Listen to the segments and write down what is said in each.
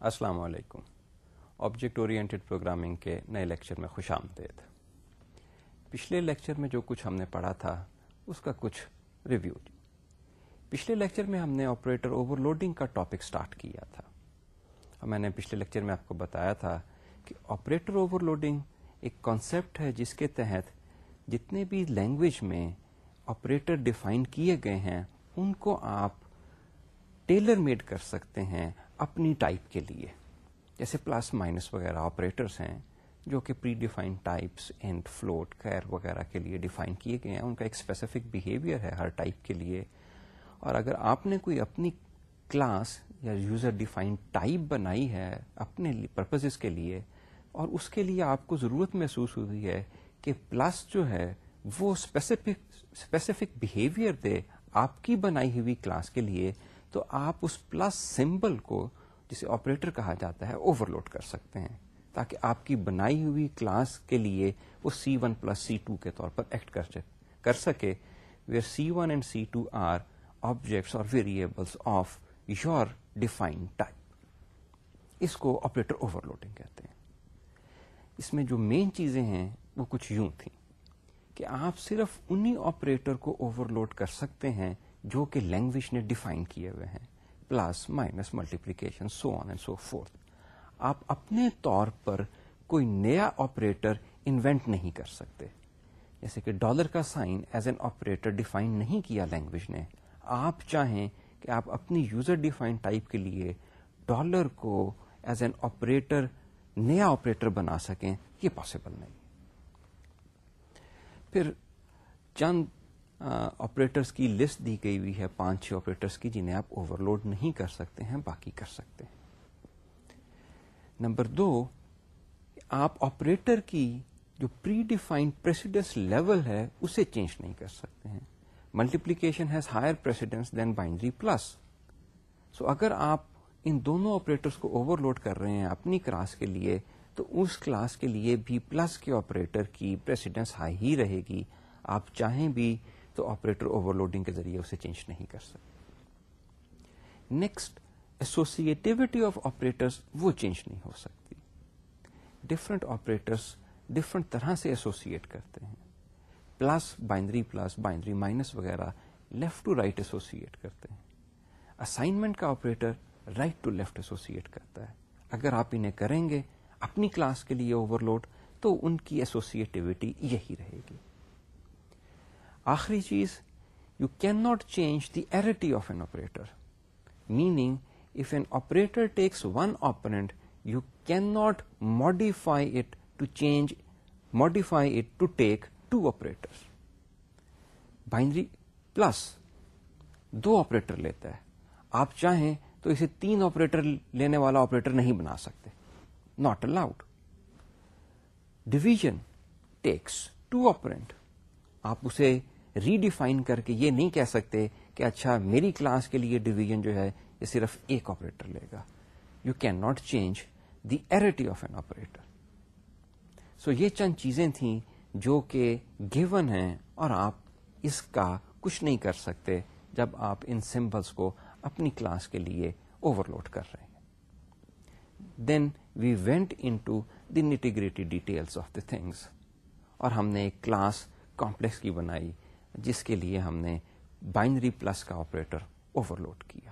السلام علیکم۔ Object oriented programming کے نئے لیکچر میں خوش آمدید۔ پچھلے لیکچر میں جو کچھ ہم نے پڑھا تھا، اس کا کچھ ریویو پچھلے لیکچر میں ہم نے آپریٹر اوور لوڈنگ کا ٹاپک سٹارٹ کیا تھا۔ اور میں نے پچھلے لیکچر میں آپ کو بتایا تھا کہ آپریٹر اوور لوڈنگ ایک کانسیپٹ ہے جس کے تحت جتنے بھی لینگویج میں آپریٹر ڈیفائن کیے گئے ہیں، ان کو آپ ٹیلر میڈ کر سکتے ہیں۔ اپنی ٹائپ کے لیے۔ جیسے پلس مائنس وغیرہ آپریٹرس ہیں جو کہ predefined types and float char وغیرہ کے لیے ڈیفائن کیے گئے ہیں۔ ان کا ایک اسپیسیفک بہیویئر ہے ہر ٹائپ کے لیے۔ اور اگر آپ نے کوئی اپنی کلاس یا یوزر ڈیفائن ٹائپ بنائی ہے اپنے پرپز کے لیے اور اس کے لیے آپ کو ضرورت محسوس ہوئی ہے کہ پلس جو ہے وہ اسپیسیفک بہیویئر دے آپ کی بنائی ہوئی کلاس کے لیے تو آپ اس پلس سمبل کو جسے آپریٹر کہا جاتا ہے اوور لوڈ کر سکتے ہیں تاکہ آپ کی بنائی ہوئی کلاس کے لیے وہ C one plus C two کے طور پر ایکٹ کر سکے where C one and C two are objects اور variables of your define type اس کو آپریٹر اوور لوڈنگ کہتے ہیں اس میں جو مین چیزیں ہیں وہ کچھ یوں تھیں کہ آپ صرف انہی آپریٹر کو اوور لوڈ کر سکتے ہیں جو کہ لینگویج نے ڈیفائن کیے ہوئے ہیں plus minus multiplication so on and so forth آپ اپنے طور پر کوئی نیا آپریٹر انوینٹ نہیں کر سکتے. جیسے کہ ڈالر کا sign as an operator define نہیں کیا لینگویج نے. آپ چاہیں کہ آپ اپنی یوزر ڈیفائن ٹائپ کے لیے ڈالر کو ایز این آپریٹر نیا آپریٹر بنا سکیں. یہ پاسبل نہیں. پھر چند آپریٹرس کی لسٹ دی گئی ہوئی ہے، پانچ چھ آپریٹرس کی، جنہیں آپ اوور لوڈ نہیں کر سکتے ہیں، باقی کر سکتے ہیں۔ نمبر دو، آپ آپریٹر کی جو پری ڈیفائنڈ پریسیڈنس لیول ہے، اسے چینج نہیں کر سکتے ہیں۔ Multiplication has higher precedence than binary plus so اگر آپ ان دونوں آپریٹرس کو اوور لوڈ کر رہے ہیں اپنی کلاس کے لیے، تو اس کلاس کے لیے بھی پلس کے آپریٹر کی پریسیڈنس ہائی ہی رہے گی۔ آپ چاہیں بھی تو آپریٹر اوور لوڈنگ کے ذریعے اسے چینج نہیں کر سکتے۔ نیکسٹ ایسوسیٹیوٹی آف آپریٹرس وہ چینج نہیں ہو سکتی۔ ڈفرنٹ آپریٹرس ڈفرنٹ طرح سے ایسوسیٹ کرتے ہیں۔ Plus binary plus binary minus وغیرہ لیفٹ ٹو رائٹ ایسوسیٹ کرتے ہیں۔ اسائنمنٹ کا operator right to left associate کرتا ہے۔ اگر آپ انہیں کریں گے اپنی کلاس کے لیے اوور لوڈ تو ان کی ایسوسیٹیوٹی یہی رہے گی۔ آخری چیز you can not change the arity of an operator meaning if an operator takes one operand you can not modify it to change modify it to take two operator binary plus do operator لیتا ہے. آپ چاہیں تو اسے تین operator لینے والا operator نہیں بنا سکتے. Not allowed division takes two operand آپ اسے ریڈیفائن کر کے یہ نہیں کہہ سکتے کہ اچھا میری کلاس کے لیے ڈویژن جو ہے یہ صرف ایک آپریٹر لے گا۔ You can not change the arity of an operator so یہ چند چیزیں تھیں جو کہ گیون ہیں اور آپ اس کا کچھ نہیں کر سکتے جب آپ ان سمبلس کو اپنی کلاس کے لیے اوور لوڈ کر رہے ہیں۔ Then we went into the nitty gritty details of the things اور ہم نے ایک کلاس کمپلیکس کی بنائی جس کے لیے ہم نے بائنری پلس کا آپریٹر اوور لوڈ کیا۔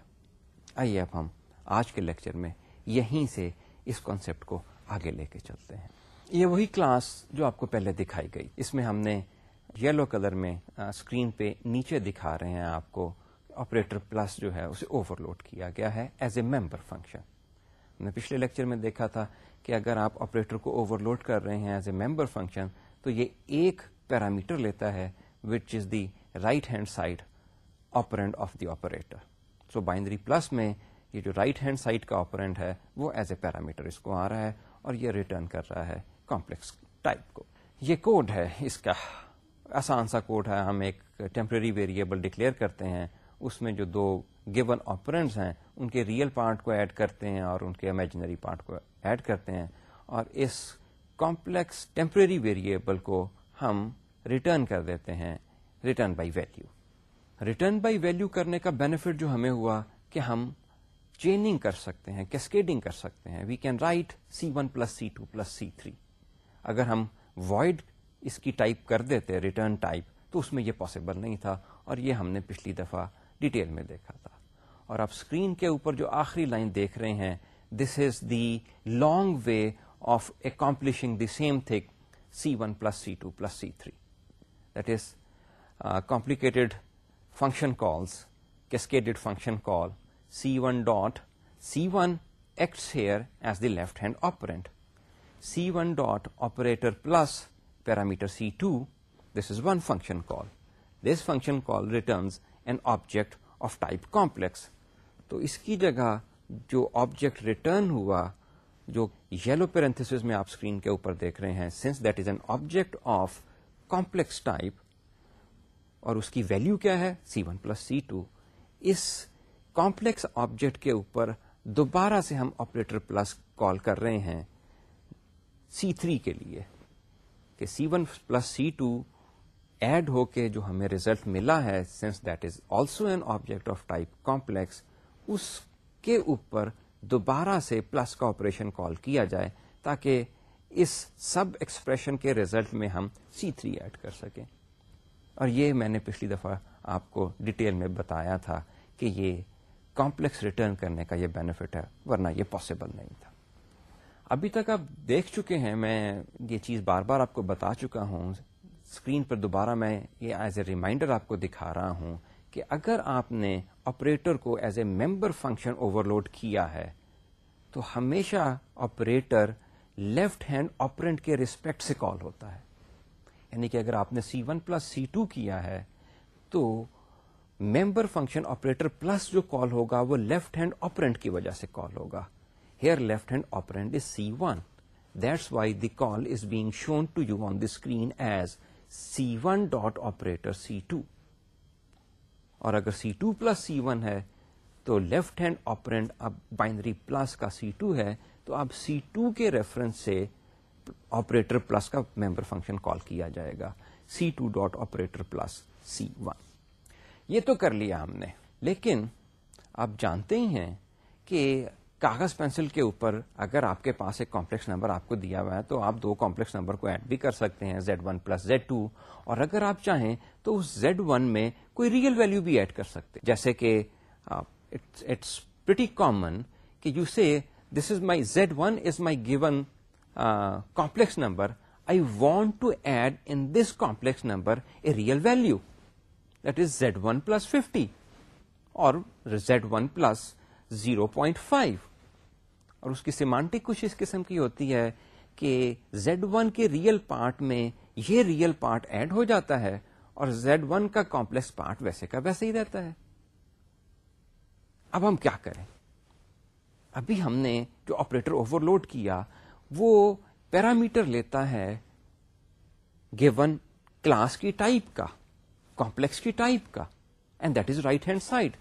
آئیے اب ہم آج کے لیکچر میں یہیں سے اس کانسیپٹ کو آگے لے کے چلتے ہیں۔ یہ وہی کلاس جو آپ کو پہلے دکھائی گئی۔ اس میں ہم نے یلو کلر میں اسکرین پہ نیچے دکھا رہے ہیں آپ کو آپریٹر پلس جو ہے اسے اوور لوڈ کیا گیا ہے ایز اے ممبر فنکشن ہم نے پچھلے لیکچر میں دیکھا تھا کہ اگر آپ آپریٹر کو اوور لوڈ کر رہے ہیں ایز اے ممبر فنکشن تو یہ ایک پیرامیٹر لیتا ہے which is the right hand side operand of the operator so binary plus میں یہ جو رائٹ ہینڈ سائڈ کا آپرینٹ ہے وہ ایز اے پیرامیٹر اس کو آ رہا ہے اور یہ ریٹرن کر رہا ہے کمپلیکس ٹائپ کو یہ کوڈ ہے اس کا آسان سا کوڈ ہے ہم ایک ٹیمپرری ویریبل ڈکلیئر کرتے ہیں اس میں جو دو گیون آپرینٹس ہیں ان کے ریئل پارٹ کو ایڈ کرتے ہیں اور ان کے امیجنری پارٹ کو ایڈ کرتے ہیں اور اس کمپلیکس ٹیمپرری ویریبل کو ہم ریٹرن کر دیتے ہیں، return by value return by value کرنے کا بینیفٹ جو ہمیں ہوا کہ ہم چیننگ کر سکتے ہیں کیسکیڈنگ کر سکتے ہیں۔ We can write C one plus C two plus C three اگر ہم وائڈ اس کی ٹائپ کر دیتے ریٹرن ٹائپ تو اس میں یہ پاسبل نہیں تھا اور یہ ہم نے پچھلی دفعہ ڈیٹیل میں دیکھا تھا۔ اور آپ اسکرین کے اوپر جو آخری لائن دیکھ رہے ہیں this is the long way of accomplishing the same thing C one plus C two plus C three that is complicated function calls cascaded function call C one dot C one acts here as the left hand operand C one dot operator plus parameter C two this is one function call this function call returns an object of type complex تو اس کی جگہ جو object return ہوا، جو yellow parenthesis میں آپ screen کے اوپر دیکھ رہے ہیں since that is an object of complex type اور اس کی ویلو کیا ہے؟ C one plus C two اس کمپلیکس آبجیکٹ کے اوپر دوبارہ سے ہم آپریٹر پلس کال کر رہے ہیں سی تھری کے لیے کہ C one plus C two add ہو کے جو ہمیں ریزلٹ ملا ہے since that is also an object of type complex اس کے اوپر دوبارہ سے پلس کا آپریشن کال کیا جائے تاکہ اس سب ایکسپریشن کے ریزلٹ میں ہم سی تھری ایڈ کر سکیں۔ اور یہ میں نے پچھلی دفعہ آپ کو ڈیٹیل میں بتایا تھا کہ یہ کمپلیکس ریٹرن کرنے کا یہ بینیفٹ ہے، ورنہ یہ پاسبل نہیں تھا۔ ابھی تک آپ دیکھ چکے ہیں، میں یہ چیز بار بار آپ کو بتا چکا ہوں۔ اسکرین پر دوبارہ میں یہ ایز اے ریمائنڈر آپ کو دکھا رہا ہوں کہ اگر آپ نے آپریٹر کو as a member function overload کیا ہے، تو ہمیشہ آپریٹر لیفٹ ہینڈ آپرینٹ کے ریسپیکٹ سے کال ہوتا ہے۔ یعنی کہ اگر آپ نے C one plus C two کیا ہے، تو ممبر فنکشن آپریٹر پلس جو کال ہوگا، وہ لیفٹ ہینڈ آپرینٹ کی وجہ سے کال ہوگا۔ Here left hand operand is C one that's why the call is being shown to you on the screen as C one dot operator C two اور اگر C two plus C one ہے، تو left hand operand اب binary plus کا C two ہے۔ تو اب C two کے ریفرنس سے آپریٹر پلس کا ممبر فنکشن کال کیا جائے گا. C two dot operator plus C one یہ تو کر لیا ہم نے. لیکن آپ جانتے ہی ہیں کہ کاغذ پینسل کے اوپر اگر آپ کے پاس ایک کمپلیکس نمبر آپ کو دیا ہوا ہے تو آپ دو کمپلیکس نمبر کو ایڈ بھی کر سکتے ہیں Z one plus Z two اور اگر آپ چاہیں تو اس زیڈ ون میں کوئی ریئل ویلو بھی ایڈ کر سکتے جیسے کہ اٹس پریٹی کامن کہ you see this is my Z one is my given complex number I want to add in this complex number a real value that is Z one plus fifty اور Z one plus zero point five اور اس کی semantic کچھ اس قسم کی ہوتی ہے کہ زیڈ ون کے ریئل پارٹ میں یہ ریئل پارٹ ایڈ ہو جاتا ہے اور زیڈ ون کا کمپلیکس پارٹ ویسے کا ویسے ہی رہتا ہے۔ اب ہم کیا کریں؟ ابھی ہم نے جو آپریٹر اوور لوڈ کیا، وہ پیرامیٹر لیتا ہے گیون کلاس کی ٹائپ کا کمپلیکس کی ٹائپ کا and that is right hand side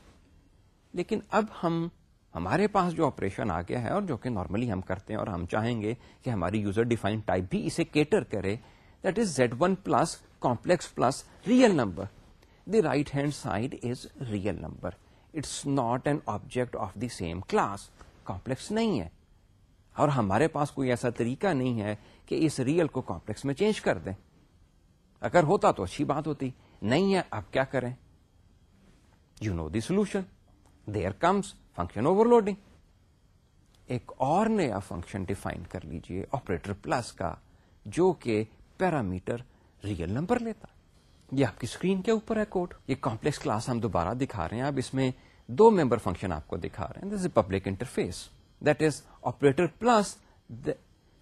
لیکن اب ہم، ہمارے پاس جو آپریشن آ گیا ہے اور جو کہ نارملی ہم کرتے ہیں اور ہم چاہیں گے کہ ہماری یوزر ڈیفائن ٹائپ بھی اسے کیٹر کرے that is Z one plus complex plus real number the right hand side is real number it's not an object of the same class complex نہیں ہے۔ اور ہمارے پاس کوئی ایسا طریقہ نہیں ہے کہ اس ریئل کو کمپلیکس میں چینج کر دیں۔ اگر ہوتا تو اچھی بات ہوتی۔ نہیں ہے، اب کیا کریں؟ You know the solution there comes function overloading ایک اور نیا فنکشن ڈیفائن کر لیجیے آپریٹر پلس کا، جو کہ پیرامیٹر ریئل نمبر لیتا۔ یہ آپ کی اسکرین کے اوپر ہے کوڈ یہ کمپلیکس کلاس ہم دوبارہ دکھا رہے ہیں۔ اب اس میں دو ممبر فنکشن آپ کو دکھا رہے ہیں this a public interface that is operator plus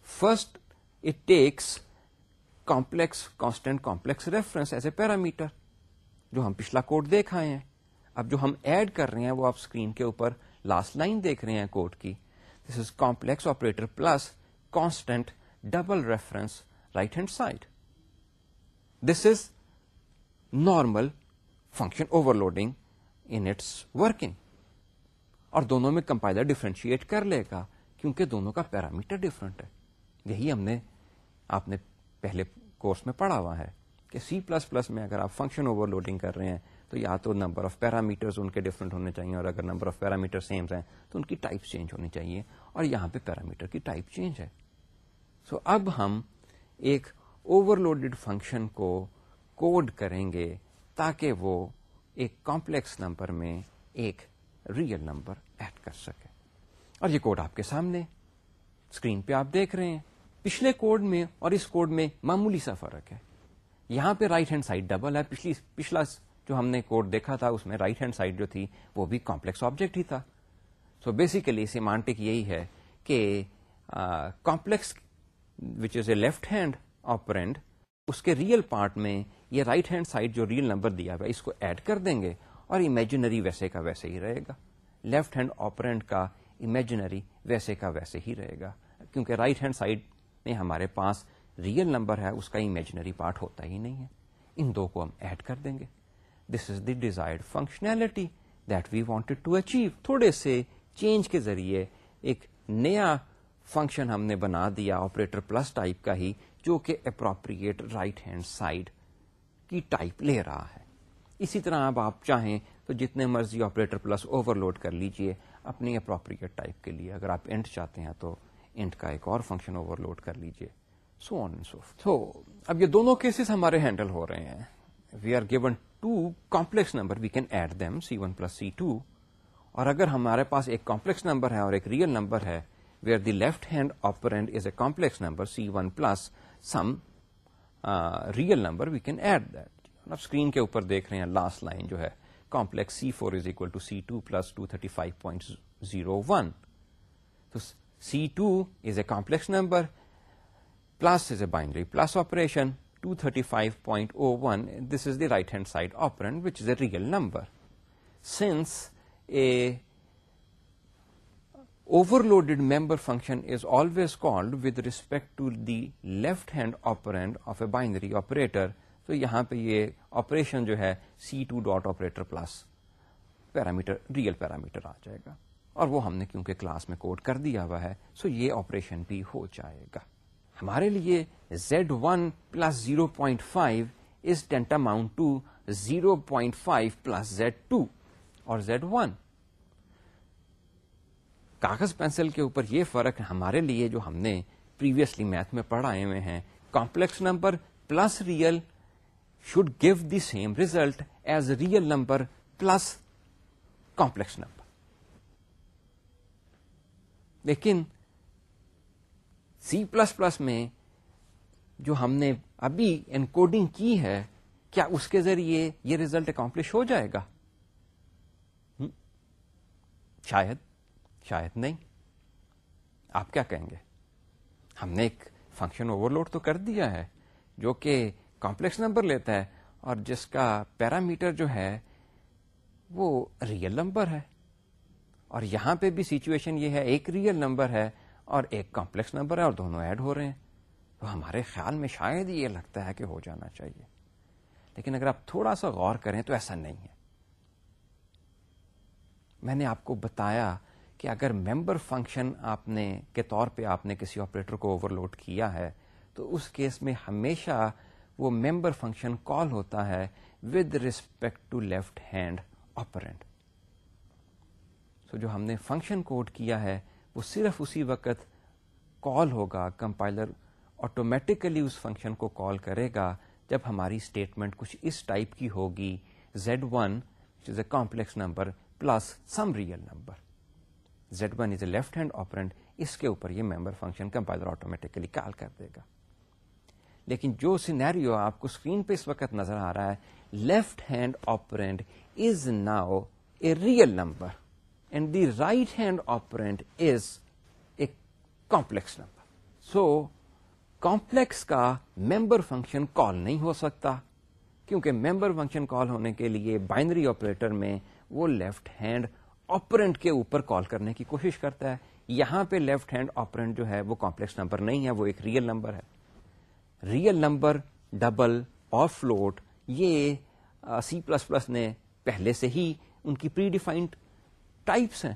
first it takes complex constant complex reference as a parameter جو ہم پچھلا کوڈ دیکھ آئے ہیں۔ اب جو ہم ایڈ کر رہے ہیں وہ آپ اسکرین کے اوپر لاسٹ لائن دیکھ رہے ہیں کوڈ کی۔ This is complex operator plus constant double reference right hand side this is normal function overloading in it's working اور دونوں میں کمپائلر ڈفرینشیٹ کر لے گا، کیونکہ دونوں کا پیرامیٹر ڈفرنٹ ہے۔ یہی ہم نے، آپ نے پہلے کورس میں پڑھا ہوا ہے کہ سی پلس پلس میں اگر آپ فنکشن اوور لوڈنگ کر رہے ہیں، تو یا تو نمبر آف پیرامیٹرز ان کے ڈفرنٹ ہونے چاہیے اور اگر نمبر آف پیرامیٹر سیم ہیں، تو ان کی ٹائپ چینج ہونی چاہیے اور یہاں پہ پیرامیٹر کی ٹائپ چینج ہے۔ سو so اب ہم ایک اوور لوڈیڈ فنکشن کو کوڈ کریں گے تاکہ وہ ایک کمپلیکس نمبر میں ایک ریئل نمبر ایڈ کر سکے۔ اور یہ کوڈ آپ کے سامنے اسکرین پہ آپ دیکھ رہے ہیں۔ پچھلے کوڈ میں اور اس کوڈ میں معمولی سا فرق ہے۔ یہاں پہ رائٹ ہینڈ سائڈ ڈبل ہے۔ پچھلی، پچھلا جو ہم نے کوڈ دیکھا تھا، اس میں رائٹ ہینڈ سائڈ جو تھی، وہ بھی کمپلیکس آبجیکٹ ہی تھا۔ سو بیسیکلی سیمانٹک یہی ہے کہ complex which is a left hand operand اس کے ریئل پارٹ میں یہ رائٹ ہینڈ سائڈ جو ریئل نمبر دیا ہوا اس کو ایڈ کر دیں گے اور امیجنری ویسے کا ویسے ہی رہے گا۔ لیفٹ ہینڈ آپرینٹ کا امیجنری ویسے کا ویسے ہی رہے گا۔ کیونکہ رائٹ ہینڈ سائڈ میں ہمارے پاس ریئل نمبر ہے، اس کا امیجنری پارٹ ہوتا ہی نہیں ہے۔ ان دو کو ہم ایڈ کر دیں گے۔ This is the desired functionality that we wanted to achieve تھوڑے سے چینج کے ذریعے ایک نیا فنکشن ہم نے بنا دیا آپریٹر پلس ٹائپ کا ہی۔ جو کہ اپروپریٹ رائٹ ہینڈ سائڈ کی ٹائپ لے رہا ہے۔ اسی طرح اب آپ چاہیں تو جتنے مرضی آپریٹر پلس اوور لوڈ کر لیجیے اپنی اپروپریٹ ٹائپ کے لیے۔ اگر آپ انٹ چاہتے ہیں تو انٹ کا ایک اور فنکشن اوور لوڈ کر لیجیے سو آن سو تو اب یہ دونوں کیسز ہمارے ہینڈل ہو رہے ہیں۔ We are given two complex number we can add them C one plus C two اور اگر ہمارے پاس ایک کمپلیکس نمبر ہے اور ایک ریئل نمبر ہے where the left hand operand is a complex number C one plus some real number we can add that آپ screen کے اوپر دیکھ رہے ہیں لاسٹ لائن جو ہے complex C four is equal to C two plus two thirty five point zero one تو C two is a complex number plus is a binary plus operation two thirty five point O one this is the right hand side operand which is a real number since a overloaded member function is always called with respect to the left hand operand of a binary operator تو یہاں پہ یہ operation جو ہے C two dot operator plus parameter real parameter آ جائے گا۔ اور وہ ہم نے کیونکہ کلاس میں کوڈ کر دیا ہوا ہے سو یہ آپریشن بھی ہو جائے گا۔ ہمارے لیے Z one plus zero point five is tantamount to zero point five plus Z two اور زیڈ ون کاغذ پینسل کے اوپر یہ فرق ہمارے لیے جو ہم نے پریویسلی میتھ میں پڑھائے ہوئے ہیں، complex number plus real should give the same result as real number plus complex number. لیکن سی پلس پلس میں جو ہم نے ابھی انکوڈنگ کی ہے، کیا اس کے ذریعے یہ ریزلٹ اکمپلش ہو جائے گا؟ شاید۔ شاید نہیں۔ آپ کیا کہیں گے؟ ہم نے ایک فنکشن اوور لوڈ تو کر دیا ہے، جو کہ کمپلیکس نمبر لیتا ہے، اور جس کا پیرامیٹر جو ہے، وہ ریئل نمبر ہے۔ اور یہاں پہ بھی سچویشن یہ ہے، ایک ریئل نمبر ہے اور ایک کمپلیکس نمبر ہے اور دونوں ایڈ ہو رہے ہیں۔ تو ہمارے خیال میں شاید یہ لگتا ہے کہ ہو جانا چاہیے۔ لیکن اگر آپ تھوڑا سا غور کریں تو ایسا نہیں ہے۔ میں نے آپ کو بتایا کہ اگر ممبر فنکشن آپ نے کے طور پہ آپ نے کسی آپریٹر کو اوور لوڈ کیا ہے، تو اس کیس میں ہمیشہ وہ ممبر فنکشن کال ہوتا ہے with respect to left hand operand so جو ہم نے فنکشن کوڈ کیا ہے، وہ صرف اسی وقت کال ہوگا، کمپائلر آٹومیٹیکلی اس فنکشن کو کال کرے گا جب ہماری اسٹیٹمنٹ کچھ اس ٹائپ کی ہوگی Z one is a complex number plus some real number Z one is a left hand operand اس کے اوپر یہ member function compiler automatically call کر دے گا لیکن جو سینیریو آپ کو اسکرین پہ اس وقت نظر آ رہا ہے left hand operand is now a real number and the right hand operand is a complex number so complex کا ممبر فنکشن کال نہیں ہو سکتا کیونکہ ممبر فنکشن کال ہونے کے لیے بائنری آپریٹر میں وہ لیفٹ ہینڈ آپرینٹ کے اوپر کال کرنے کی کوشش کرتا ہے۔ یہاں پہ لیفٹ ہینڈ آپرینٹ جو ہے وہ کمپلیکس نمبر نہیں ہے، وہ ایک ریئل نمبر ہے۔ ریئل نمبر ڈبل اور فلوٹ یہ سی پلس پلس نے پہلے سے ہی ان کی پری ڈیفائنڈ ٹائپس ہیں۔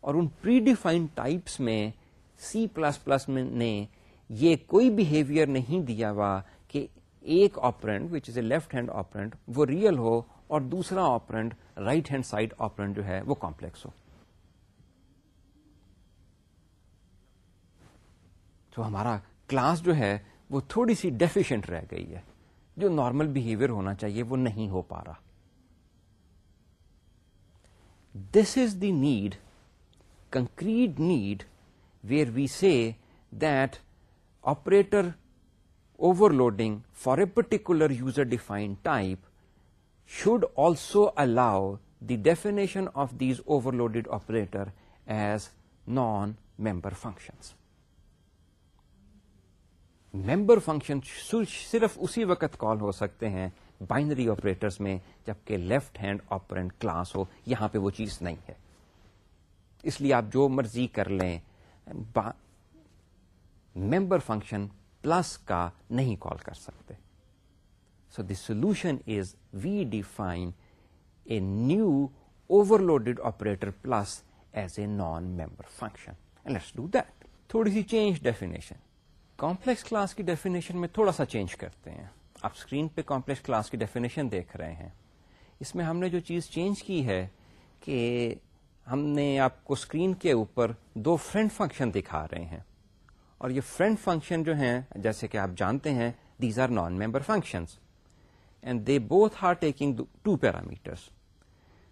اور ان پری ڈیفائنڈ ٹائپس میں سی پلس پلس نے یہ کوئی بہیویئر نہیں دیا ہوا کہ ایک operand which is a left hand operand وہ ریئل ہو اور دوسرا operand right hand side operand جو ہے وہ کمپلیکس ہو۔ تو ہمارا کلاس جو ہے وہ تھوڑی سی ڈیفیشنٹ رہ گئی ہے۔ جو نارمل بہیویئر ہونا چاہیے وہ نہیں ہو پا رہا۔ This is the need concrete need where we see that operator overloading for a particular user defined type should also allow the definition of these overloaded operator as non member functions member function صرف اسی وقت call ہو سکتے ہیں binary operators میں جبکہ left hand operand class ہو یہاں پہ وہ چیز نہیں ہے اس لیے آپ جو مرضی کر لیں ممبر فنکشن پلس کا نہیں کال کر سکتے۔ So the solution is we define a new overloaded operator plus as a non member function let's do that تھوڑی سی چینج ڈیفینیشن کمپلیکس کلاس کی ڈیفینیشن میں تھوڑا سا چینج کرتے ہیں آپ اسکرین پہ کمپلیکس کلاس کی ڈیفینیشن دیکھ رہے ہیں اس میں ہم نے جو چیز چینج کی ہے کہ ہم نے آپ کو اسکرین کے اوپر دو فرینڈ فنکشن دکھا رہے ہیں اور یہ فرینڈ فنکشن جو ہیں جیسے کہ آپ جانتے ہیں these are non member function and they both are taking two parameters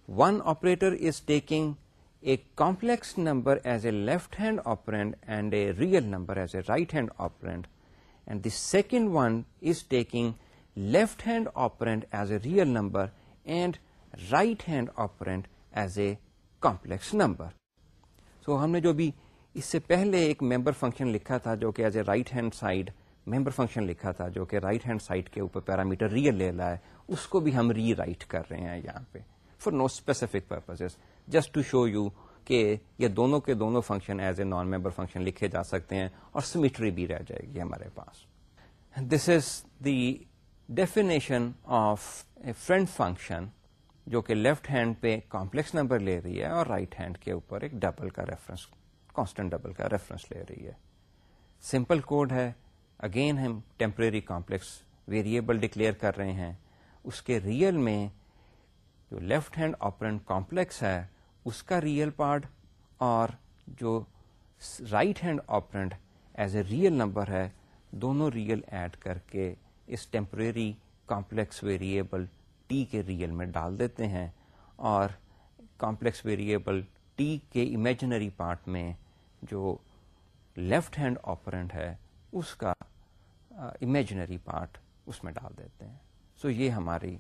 one operator is taking a complex number as a left-hand operand and a real number as a right-hand operand, and the second one is taking left-hand operand as a real number and right-hand operand as a complex number. So ہم نے جو بھی اس سے پہلے ایک ممبر function لکھا تھا جو کہ as a right hand side member function لکھا تھا جو کہ رائٹ ہینڈ سائڈ کے اوپر پیرامیٹر ریئل لے رہا ہے، اس کو بھی ہم ری رائٹ کر رہے ہیں یہاں پہ for no specific purpose just to show you کہ یہ دونوں کے دونوں function as a non member function لکھے جا سکتے ہیں اور سمیٹری بھی رہ جائے گی ہمارے پاس۔ This is the definition of a friend function جو کہ لیفٹ ہینڈ پہ کمپلیکس نمبر لے رہی ہے اور رائٹ right ہینڈ کے اوپر ایک ڈبل کا ریفرنس کانسٹنٹ ڈبل کا ریفرنس لے رہی ہے۔ سمپل کوڈ ہے۔ اگین ہم ٹیمپرری کمپلیکس ویریبل ڈکلیئر کر رہے ہیں۔ اس کے ریئل میں جو لیفٹ ہینڈ آپرینٹ کمپلیکس ہے، اس کا ریئل پارٹ اور جو right hand operand as a real number ہے، دونوں ریئل ایڈ کر کے اس ٹیمپریری کمپلیکس ویریبل ٹی کے ریئل میں ڈال دیتے ہیں۔ اور کمپلیکس ویریبل ٹی کے امیجنری پارٹ میں جو لیفٹ ہینڈ آپرینٹ ہے، اس کا امیجنری پارٹ اس میں ڈال دیتے ہیں۔ سو so یہ ہماری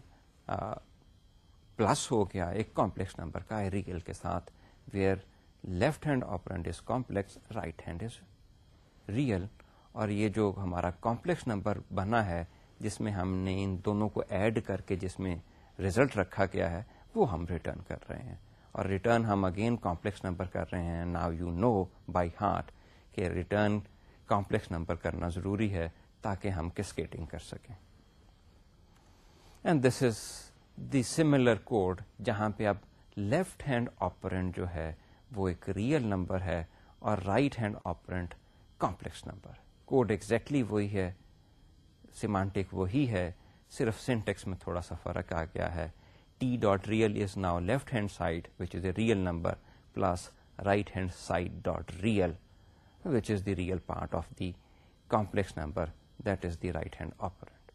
پلس ہو گیا ایک کمپلیکس نمبر کا ریئل کے ساتھ where left hand operand is complex right hand is real اور یہ جو ہمارا کمپلیکس نمبر بنا ہے جس میں ہم نے ان دونوں کو ایڈ کر کے جس میں ریزلٹ رکھا گیا ہے وہ ہم ریٹرن کر رہے ہیں۔ اور ریٹرن ہم اگین کمپلیکس نمبر کر رہے ہیں۔ Now you know by heart کہ ریٹرن کمپلیکس نمبر کرنا ضروری ہے۔ تاکہ ہم کسکیٹنگ کر سکیں۔ And this is the similar code جہاں پہ اب لیفٹ ہینڈ آپرینٹ جو ہے وہ ایک ریئل نمبر ہے اور right hand operand complex number code exactly وہی ہے سیمانٹک وہی ہے، صرف سینٹیکس میں تھوڑا سا فرق آ گیا ہے۔ T dot real is now left hand side which is a real number plus right hand side dot real which is the real part of the complex number that is the right hand operand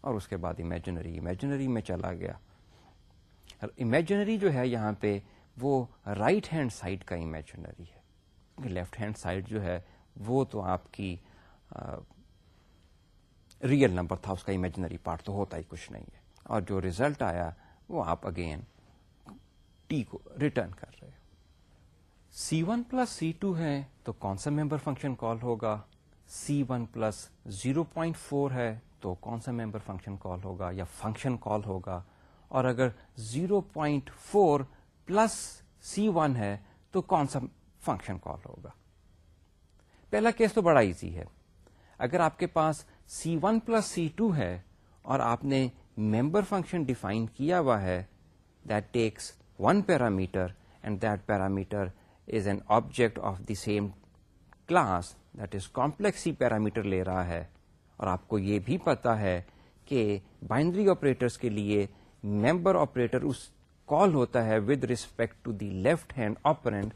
اور اس کے بعد imaginary imaginary میں چلا گیا. Imaginary جو ہے یہاں پہ وہ رائٹ ہینڈ سائڈ کا امیجنری ہے. لیفٹ ہینڈ سائڈ جو ہے وہ تو آپ کی ریئل نمبر تھا، اس کا امیجنری پارٹ تو ہوتا ہی کچھ نہیں ہے. اور جو ریزلٹ آیا، وہ آپ اگین ٹی کو ریٹرن کر رہے C one plus C two ہے، تو کون سا ممبر فنکشن کال ہوگا؟ C one plus zero point four ہے تو کون سا ممبر فنکشن کال ہوگا یا فنکشن کال ہوگا؟ اور اگر 0.4 point four plus C one ہے تو کون سا فنکشن کال ہوگا؟ پہلا کیس تو بڑا ایزی ہے۔ اگر آپ کے پاس C one plus C two ہے اور آپ نے ممبر فنکشن ڈیفائن کیا ہوا ہے that takes one parameter and that parameter is an object of the same class that is complex parameter لے رہا ہے۔ اور آپ کو یہ بھی پتا ہے کہ بائنڈری آپریٹرس کے لیے ممبر آپریٹر اس کال ہوتا ہے with respect to the left hand operand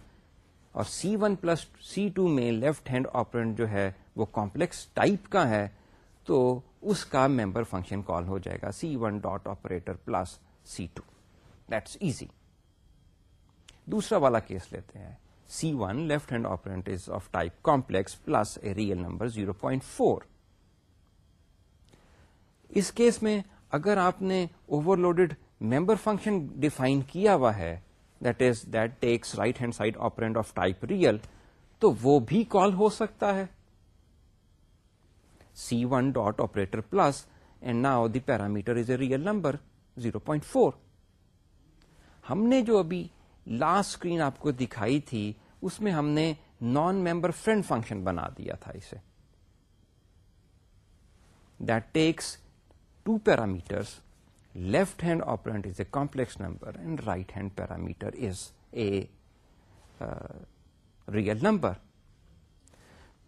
اور C one plus C two میں لیفٹ ہینڈ آپرینٹ جو ہے وہ کمپلیکس ٹائپ کا ہے تو اس کا ممبر فنکشن کال ہو جائے گا۔ C one dot operator plus C two that's easy دوسرا والا کیس لیتے ہیں۔ C one left hand operand is of type complex plus a real number zero point four us case میں اگر آپ نے overloaded member function define کیا ہوا ہے that is that takes right hand side operand of type real تو وہ بھی کال ہو سکتا ہے C one dot operator plus and now the parameter is a real number zero point four ہم نے جو ابھی لاسٹ اسکرین آپ کو دکھائی تھی، اس میں ہم نے نان ممبر فرینڈ فنکشن بنا دیا تھا اسے۔ That takes two parameters left hand operand is a complex number and right hand parameter is a real number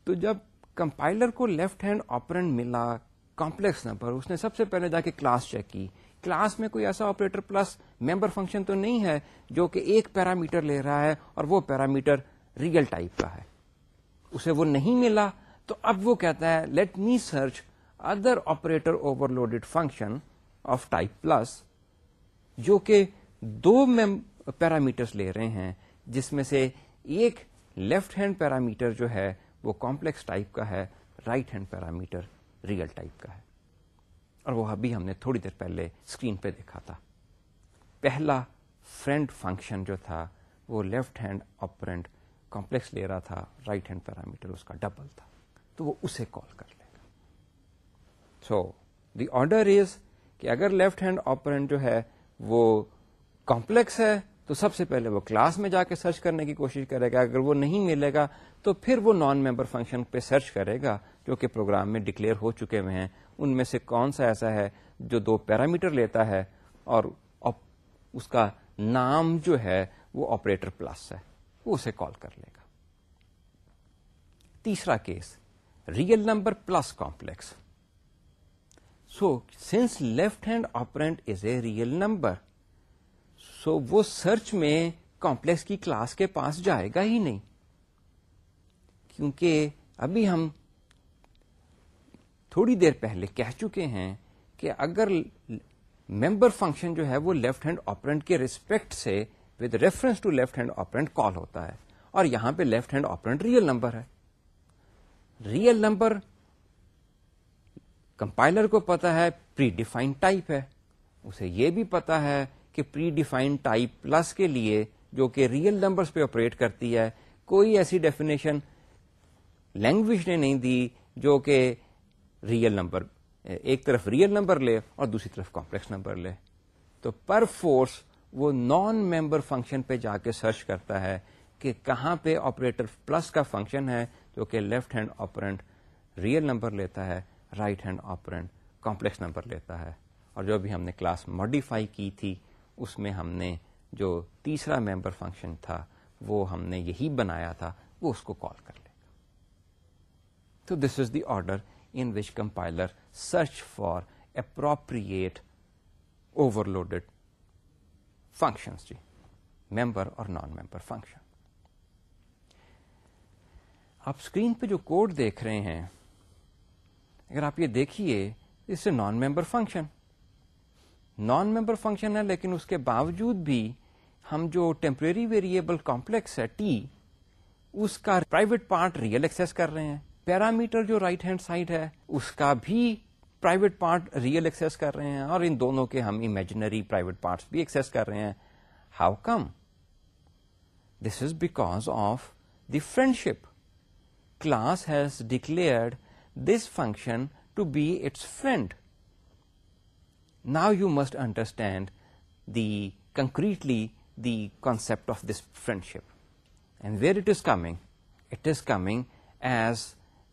تو جب کمپائلر کو لیفٹ ہینڈ آپرینٹ ملا کمپلیکس نمبر اس نے سب سے پہلے جا کے کلاس چیک کی۔ کلاس میں کوئی ایسا آپریٹر پلس ممبر فنکشن تو نہیں ہے جو کہ ایک پیرامیٹر لے رہا ہے اور وہ پیرامیٹر ریئل ٹائپ کا ہے۔ اسے وہ نہیں ملا، تو اب وہ کہتا ہے let me search other operator overloaded function of type plus جو کہ دو پیرامیٹرس لے رہے ہیں، جس میں سے ایک لیفٹ ہینڈ پیرامیٹر جو ہے وہ کمپلیکس ٹائپ کا ہے right hand parameter real type کا ہے۔ اور وہ ابھی ہم نے تھوڑی دیر پہلے اسکرین پہ دیکھا تھا۔ پہلا فرینڈ فنکشن جو تھا، وہ لیفٹ ہینڈ آپرینٹ کمپلیکس لے رہا تھا رائٹ ہینڈ پیرامیٹر اس کا ڈبل تھا۔ تو وہ اسے کال کر لے گا۔ سو دی آرڈر از کہ اگر لیفٹ ہینڈ آپرینٹ جو ہے، وہ کمپلیکس ہے، تو سب سے پہلے وہ کلاس میں جا کے سرچ کرنے کی کوشش کرے گا۔ اگر وہ نہیں ملے گا، تو پھر وہ نان ممبر فنکشن پہ سرچ کرے گا، جو کہ پروگرام میں ڈکلیئر ہو چکے ہوئے ہیں۔ ان میں سے کون سا ایسا ہے جو دو پیرامیٹر لیتا ہے اور اس کا نام جو ہے وہ آپریٹر پلس ہے، وہ اسے کال کر لے گا۔ تیسرا case, real number plus complex. So, since left hand operand is a real number, so وہ سرچ میں کمپلیکس کی کلاس کے پاس جائے گا ہی نہیں۔ کیونکہ ابھی ہم تھوڑی دیر پہلے کہہ چکے ہیں کہ اگر ممبر فنکشن جو ہے وہ لیفٹ ہینڈ آپرینٹ کے ریسپیکٹ سے with reference to left hand operand call ہوتا ہے اور یہاں پہ left hand operand real number ہے۔ ریئل نمبر کمپائلر کو پتا ہے پری ڈیفائنڈ ٹائپ ہے۔ اسے یہ بھی پتا ہے کہ پری ڈیفائنڈ ٹائپ پلس کے لیے جو کہ ریئل نمبرز پہ آپریٹ کرتی ہے، کوئی ایسی ڈیفینیشن لینگویج نے نہیں دی جو کہ ریئل نمبر ایک طرف ریئل نمبر لے اور دوسری طرف کمپلیکس نمبر لے تو پر فورس وہ نان ممبر فنکشن پہ جا کے سرچ کرتا ہے کہ کہاں پہ آپریٹر پلس کا فنکشن ہے جو کہ left hand operand real number لیتا ہے right hand operand complex number لیتا ہے اور جو بھی ہم نے کلاس ماڈیفائی کی تھی اس میں ہم نے جو تیسرا ممبر فنکشن تھا وہ ہم نے یہی بنایا تھا وہ اس کو کال کر لے گا تو this is the order in which compiler search for appropriate overloaded function G member اور نان ممبر فنکشن آپ اسکرین پہ جو کوڈ دیکھ رہے ہیں، اگر آپ یہ دیکھیے، اس سے non member function non member function ہے، لیکن اس کے باوجود بھی ہم جو ٹیمپریری ویریبل کمپلیکس ہے ٹی اس کا پرائیویٹ پارٹ ریئل ایکسس کر رہے ہیں۔ پیرامیٹر جو رائٹ ہینڈ سائڈ ہے، اس کا بھی پرائیویٹ پارٹ ریئل ایکسس کر رہے ہیں اور ان دونوں کے ہم امیجنری پرائیویٹ پارٹس بھی ایکسس کر رہے ہیں how come this is because of the friendship class has declared this function to be its friend Now you must understand concretely the concept of this friendship. And where it is coming? It is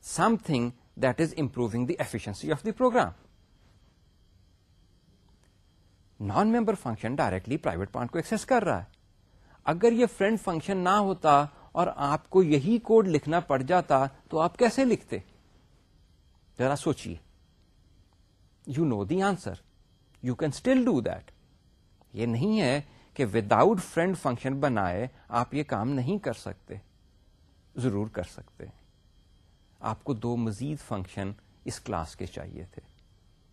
coming as something that is improving the efficiency of the program. Non-member function directly private part ko access kar raha hai. اگر یہ friend function نہ ہوتا اور آپ کو یہی code لکھنا پڑ جاتا تو آپ کیسے لکھتے ذرا سوچیے you know the answer you can still do that یہ نہیں ہے کہ وداؤٹ فرینڈ فنکشن بنائے آپ یہ کام نہیں کر سکتے ضرور کر سکتے آپ کو دو مزید فنکشن اس کلاس کے چاہیے تھے۔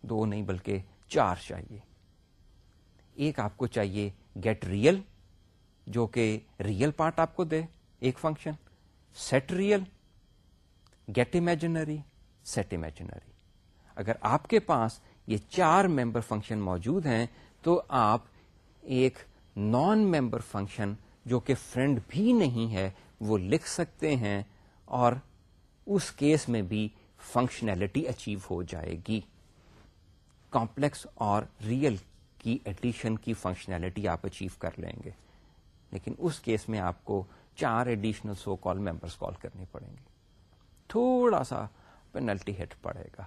دو نہیں بلکہ چار چاہیے۔ ایک آپ کو چاہیے گیٹ ریئل جو کہ ریئل پارٹ آپ کو دے ایک function set real get imaginary set imaginary اگر آپ کے پاس یہ چار ممبر فنکشن موجود ہیں، تو آپ ایک نان ممبر فنکشن جو کہ فرینڈ بھی نہیں ہے، وہ لکھ سکتے ہیں اور اس کیس میں بھی فنکشنلٹی اچیو ہو جائے گی۔ کمپلیکس اور ریئل کی ایڈیشن کی فنکشنلٹی آپ اچیو کر لیں گے۔ لیکن اس کیس میں آپ کو چار additional so call members call کرنی پڑیں گی تھوڑا سا پینلٹی ہٹ پڑے گا۔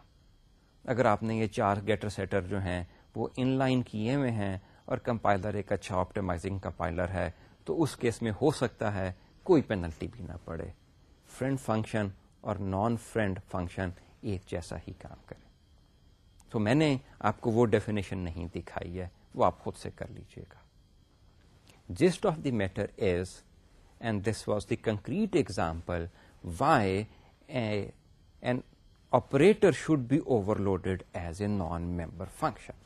اگر آپ نے یہ چار گیٹر سیٹر جو ہیں وہ ان لائن کیے ہوئے ہیں اور کمپائلر ایک اچھا آپٹیمائزنگ کمپائلر ہے، تو اس کیس میں ہو سکتا ہے کوئی پینلٹی بھی نہ پڑے۔ فرینڈ فنکشن اور نان فرینڈ فنکشن ایک جیسا ہی کام کرے۔ تو میں نے آپ کو وہ ڈیفینیشن نہیں دکھائی ہے، وہ آپ خود سے کر لیجیے گا۔ Gist of the matter is and this was the concrete example why an operator should be overloaded as a non member function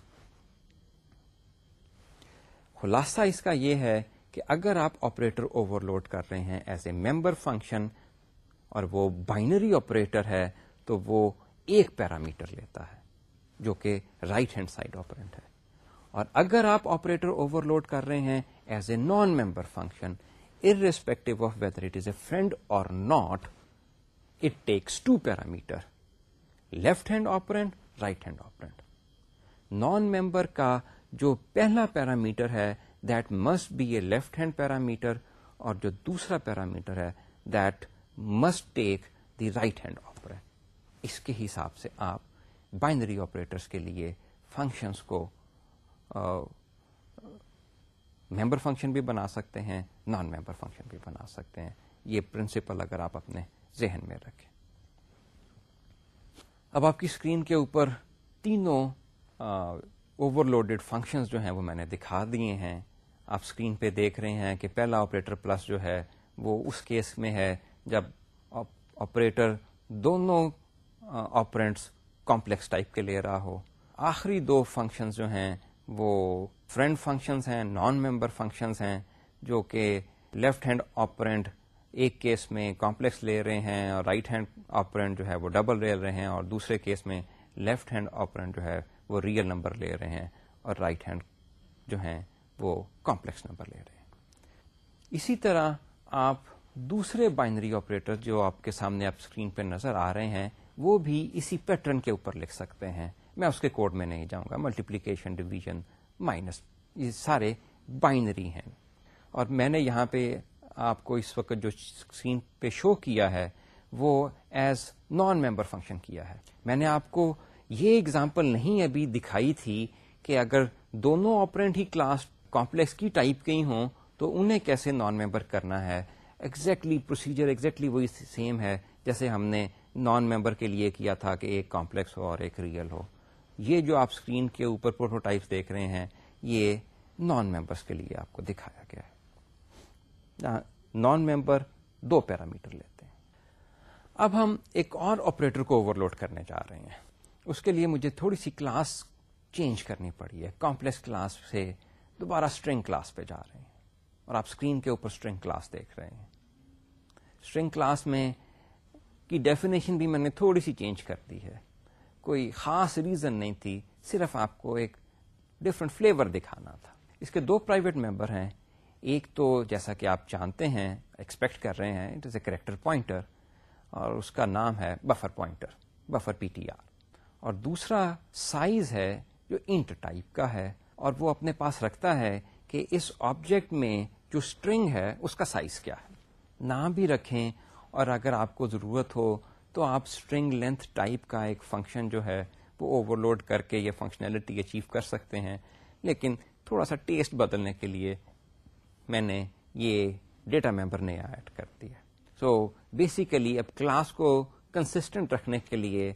خلاصہ اس کا یہ ہے کہ اگر آپ آپریٹر اوور لوڈ کر رہے ہیں ایز اے ممبر فنکشن اور وہ بائنری آپریٹر ہے تو وہ ایک پیرامیٹر لیتا ہے، جو کہ رائٹ ہینڈ سائڈ آپرینٹ ہے۔ اور اگر آپ آپریٹر اوور لوڈ کر رہے ہیں as a non member function irrespective of whether it is a friend اور not it takes two parameter left hand operand right hand operand non member کا جو پہلا پیرامیٹر ہے that must be a left hand parameter اور جو دوسرا parameter ہے that must take the right hand operand اس کے حساب سے آپ بائنری آپریٹرس کے لیے فنکشنس کو ممبر فنکشن بھی بنا سکتے ہیں نان ممبر فنکشن بھی بنا سکتے ہیں یہ پرنسپل اگر آپ اپنے ذہن میں رکھیں اب آپ کی اسکرین کے اوپر تینوں اوور لوڈیڈ فنکشن جو ہیں وہ میں نے دکھا دیے ہیں آپ اسکرین پہ دیکھ رہے ہیں کہ پہلا آپریٹر پلس جو ہے وہ اس کیس میں ہے جب آپریٹر دونوں آپرینٹس کمپلیکس ٹائپ کے لے رہا ہو۔ آخری دو فنکشنز جو ہیں، وہ فرینڈ فنکشنز ہیں نان ممبر فنکشنز ہیں، جو کہ لیفٹ ہینڈ آپرینٹ ایک کیس میں کمپلیکس لے رہے ہیں اور رائٹ ہینڈ آپرینٹ جو ہے وہ ڈبل لے رہے ہیں اور دوسرے کیس میں لیفٹ ہینڈ آپرینٹ جو ہے وہ ریئل نمبر لے رہے ہیں اور رائٹ ہینڈ جو ہیں وہ کمپلیکس نمبر لے رہے ہیں۔ اسی طرح آپ دوسرے بائنری آپریٹر جو آپ کے سامنے آپ اسکرین پہ نظر آ رہے ہیں، وہ بھی اسی پیٹرن کے اوپر لکھ سکتے ہیں۔ میں اس کے کوڈ میں نہیں جاؤں گا۔ ملٹیپلیکیشن، ڈویژن، مائنس، یہ سارے بائنری ہیں۔ اور میں نے یہاں پہ آپ کو اس وقت جو اسکرین پہ شو کیا ہے، وہ ایز نان ممبر فنکشن کیا ہے۔ میں نے آپ کو یہ اگزامپل نہیں ابھی دکھائی تھی کہ اگر دونوں آپرینٹ ہی کلاس کمپلیکس کی ٹائپ کے ہی ہوں، تو انہیں کیسے نان ممبر کرنا ہے۔ ایگزیکٹلی پروسیجر ایگزیکٹلی وہی سیم ہے جیسے ہم نے نان ممبر کے لیے کیا تھا کہ ایک کمپلیکس ہو اور ایک ریئل ہو۔ یہ جو آپ اسکرین کے اوپر پروٹوٹائپ دیکھ رہے ہیں، یہ نان ممبرس کے لیے آپ کو دکھایا گیا ہے۔ نان ممبر دو پیرامیٹر لیتے ہیں۔ اب ہم ایک اور آپریٹر کو اوور لوڈ کرنے جا رہے ہیں۔ اس کے لیے مجھے تھوڑی سی کلاس چینج کرنی پڑی ہے۔ کمپلیکس کلاس سے دوبارہ اسٹرنگ کلاس پہ جا رہے ہیں۔ اور آپ اسکرین کے اوپر اسٹرنگ کلاس دیکھ رہے ہیں۔ اسٹرنگ کلاس میں کی ڈیفینیشن بھی میں نے تھوڑی سی چینج کر دی ہے۔ کوئی خاص ریزن نہیں تھی، صرف آپ کو ایک ڈفرنٹ فلیور دکھانا تھا۔ اس کے دو پرائیویٹ ممبر ہیں۔ ایک تو جیسا کہ آپ جانتے ہیں ایکسپیکٹ کر رہے ہیں it is a character pointer اور اس کا نام ہے buffer pointer buffer P T R اور دوسرا سائز ہے جو انٹ ٹائپ کا ہے، اور وہ اپنے پاس رکھتا ہے کہ اس آبجیکٹ میں جو اسٹرنگ ہے، اس کا سائز کیا ہے؟ نام بھی رکھیں اور اگر آپ کو ضرورت ہو تو آپ اسٹرنگ لینتھ ٹائپ کا ایک فنکشن جو ہے، وہ اوور لوڈ کر کے یہ فنکشنلٹی اچیو کر سکتے ہیں۔ لیکن تھوڑا سا ٹیسٹ بدلنے کے لیے میں نے یہ ڈیٹا ممبر نیا ایڈ کر دیا۔ سو بیسیکلی اب کلاس کو کنسسٹنٹ رکھنے کے لیے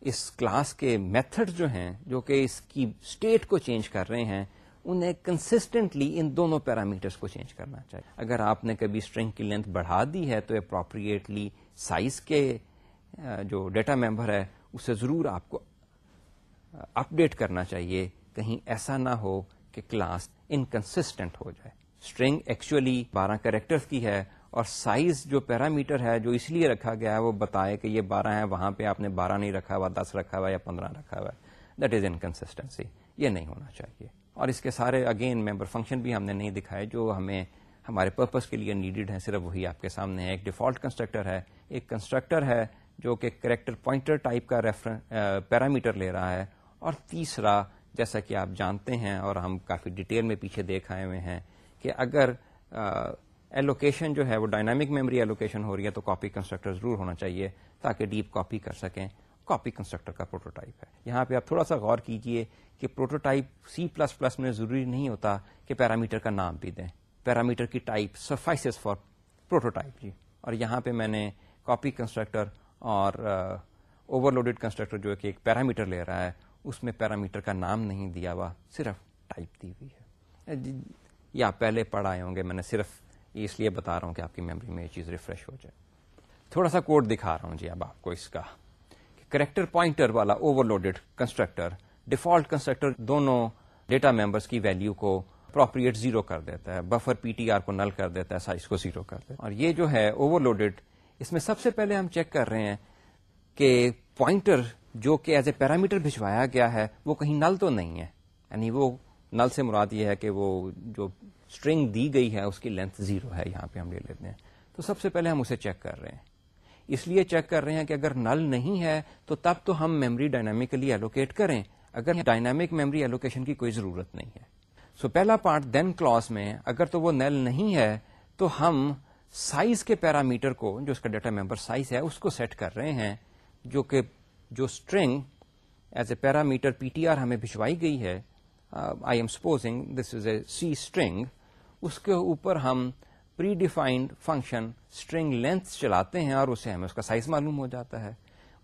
اس کلاس کے میتھڈ جو ہیں، جو کہ اس کی اسٹیٹ کو چینج کر رہے ہیں انہیں کنسٹنٹلی ان دونوں پیرامیٹرس کو چینج کرنا چاہیے۔ اگر آپ نے کبھی اسٹرنگ کی لینتھ بڑھا دی ہے تو اپروپریٹلی سائز کے جو ڈیٹا ممبر ہے، اسے ضرور آپ کو اپ ڈیٹ کرنا چاہیے۔ کہیں ایسا نہ ہو کہ کلاس انکنسٹنٹ ہو جائے۔ اسٹرنگ ایکچولی بارہ کریکٹر کی ہے اور سائز جو پیرامیٹر ہے، جو اس لیے رکھا گیا ہے، وہ بتائے کہ یہ بارہ ہے وہاں پہ آپ نے بارہ نہیں رکھا ہوا، دس رکھا ہوا یا پندرہ رکھا ہوا۔ دیٹ از انکنسٹینسی یہ نہیں ہونا چاہیے۔ اور اس کے سارے اگین ممبر فنکشن بھی ہم نے نہیں دکھائے جو ہمیں، ہمارے پرپز کے لیے نیڈیڈ ہے صرف وہی آپ کے سامنے ہے ایک ڈیفالٹ کنسٹرکٹر ہے، ایک کنسٹرکٹر ہے جو کہ کریکٹر پوائنٹر ٹائپ کا پیرامیٹر لے رہا ہے۔ اور تیسرا، جیسا کہ آپ جانتے ہیں اور ہم کافی ڈیٹیل میں پیچھے دیکھ آئے ہوئے ہیں کہ اگر ایلوکیشن جو ہے وہ ڈائنامک میموری ایلوکیشن ہو رہی ہے تو کاپی کنسٹرکٹر ضرور ہونا چاہیے تاکہ ڈیپ کاپی کر سکیں۔ کاپی کنسٹرکٹر کا پروٹوٹائپ ہے۔ یہاں پہ آپ تھوڑا سا غور کیجیے کہ پروٹوٹائپ سی پلس پلس میں ضروری نہیں ہوتا کہ پیرامیٹر کا نام بھی دیں۔ پیرامیٹر کی ٹائپ سفائسز فار پروٹوٹائپ جی۔ اور یہاں پہ میں نے کاپی کنسٹرکٹر اور اوور لوڈیڈ کنسٹرکٹر جو کہ ایک پیرامیٹر لے رہا ہے اس میں پیرامیٹر کا نام نہیں دیا ہوا صرف ٹائپ دی ہوئی ہے۔ جی، یا پہلے پڑھ آئے ہوں گے میں نے صرف اس لیے بتا رہا ہوں کہ آپ کی میموری میں یہ چیز ریفریش ہو جائے۔ تھوڑا سا کوڈ دکھا رہا ہوں جی اب آپ کو اس کا۔ کریکٹر پوائنٹر والا overloaded constructor default constructor دونوں ڈیٹا ممبرس کی ویلو کو اپروپریٹ زیرو کر دیتا ہے بفر پی ٹی آر کو نل کر دیتا ہے سائز کو زیرو کر دیتا ہے۔ اور یہ جو ہے اوور لوڈیڈ اس میں سب سے پہلے ہم چیک کر رہے ہیں کہ پوائنٹر جو کہ ایز اے پیرامیٹر بھجوایا گیا ہے، وہ کہیں نل تو نہیں ہے۔ یعنی وہ نل سے مراد یہ ہے کہ وہ جو اسٹرنگ دی گئی ہے، اس کی لینتھ زیرو ہے، یہاں پہ ہم لے لیتے ہیں۔ تو سب سے پہلے ہم اسے چیک کر رہے ہیں۔ اس لیے چیک کر رہے ہیں کہ اگر نل نہیں ہے تو تب تو ہم میموری ڈائنامکلی ایلوکیٹ کریں۔ اگر ڈائنامک میموری ایلوکیشن کی کوئی ضرورت نہیں ہے۔ سو so, پہلا پارٹ دین کلاس میں اگر تو وہ نل نہیں ہے تو ہم سائز کے پیرامیٹر کو جو اس کا ڈیٹا ممبر سائز ہے اس کو سیٹ کر رہے ہیں جو کہ جو string as a parameter P T R ہمیں بھجوائی گئی ہے I'm supposing this is a C string اس کے اوپر ہم predefined function string length چلاتے ہیں اور اسے ہمیں اس کا سائز معلوم ہو جاتا ہے۔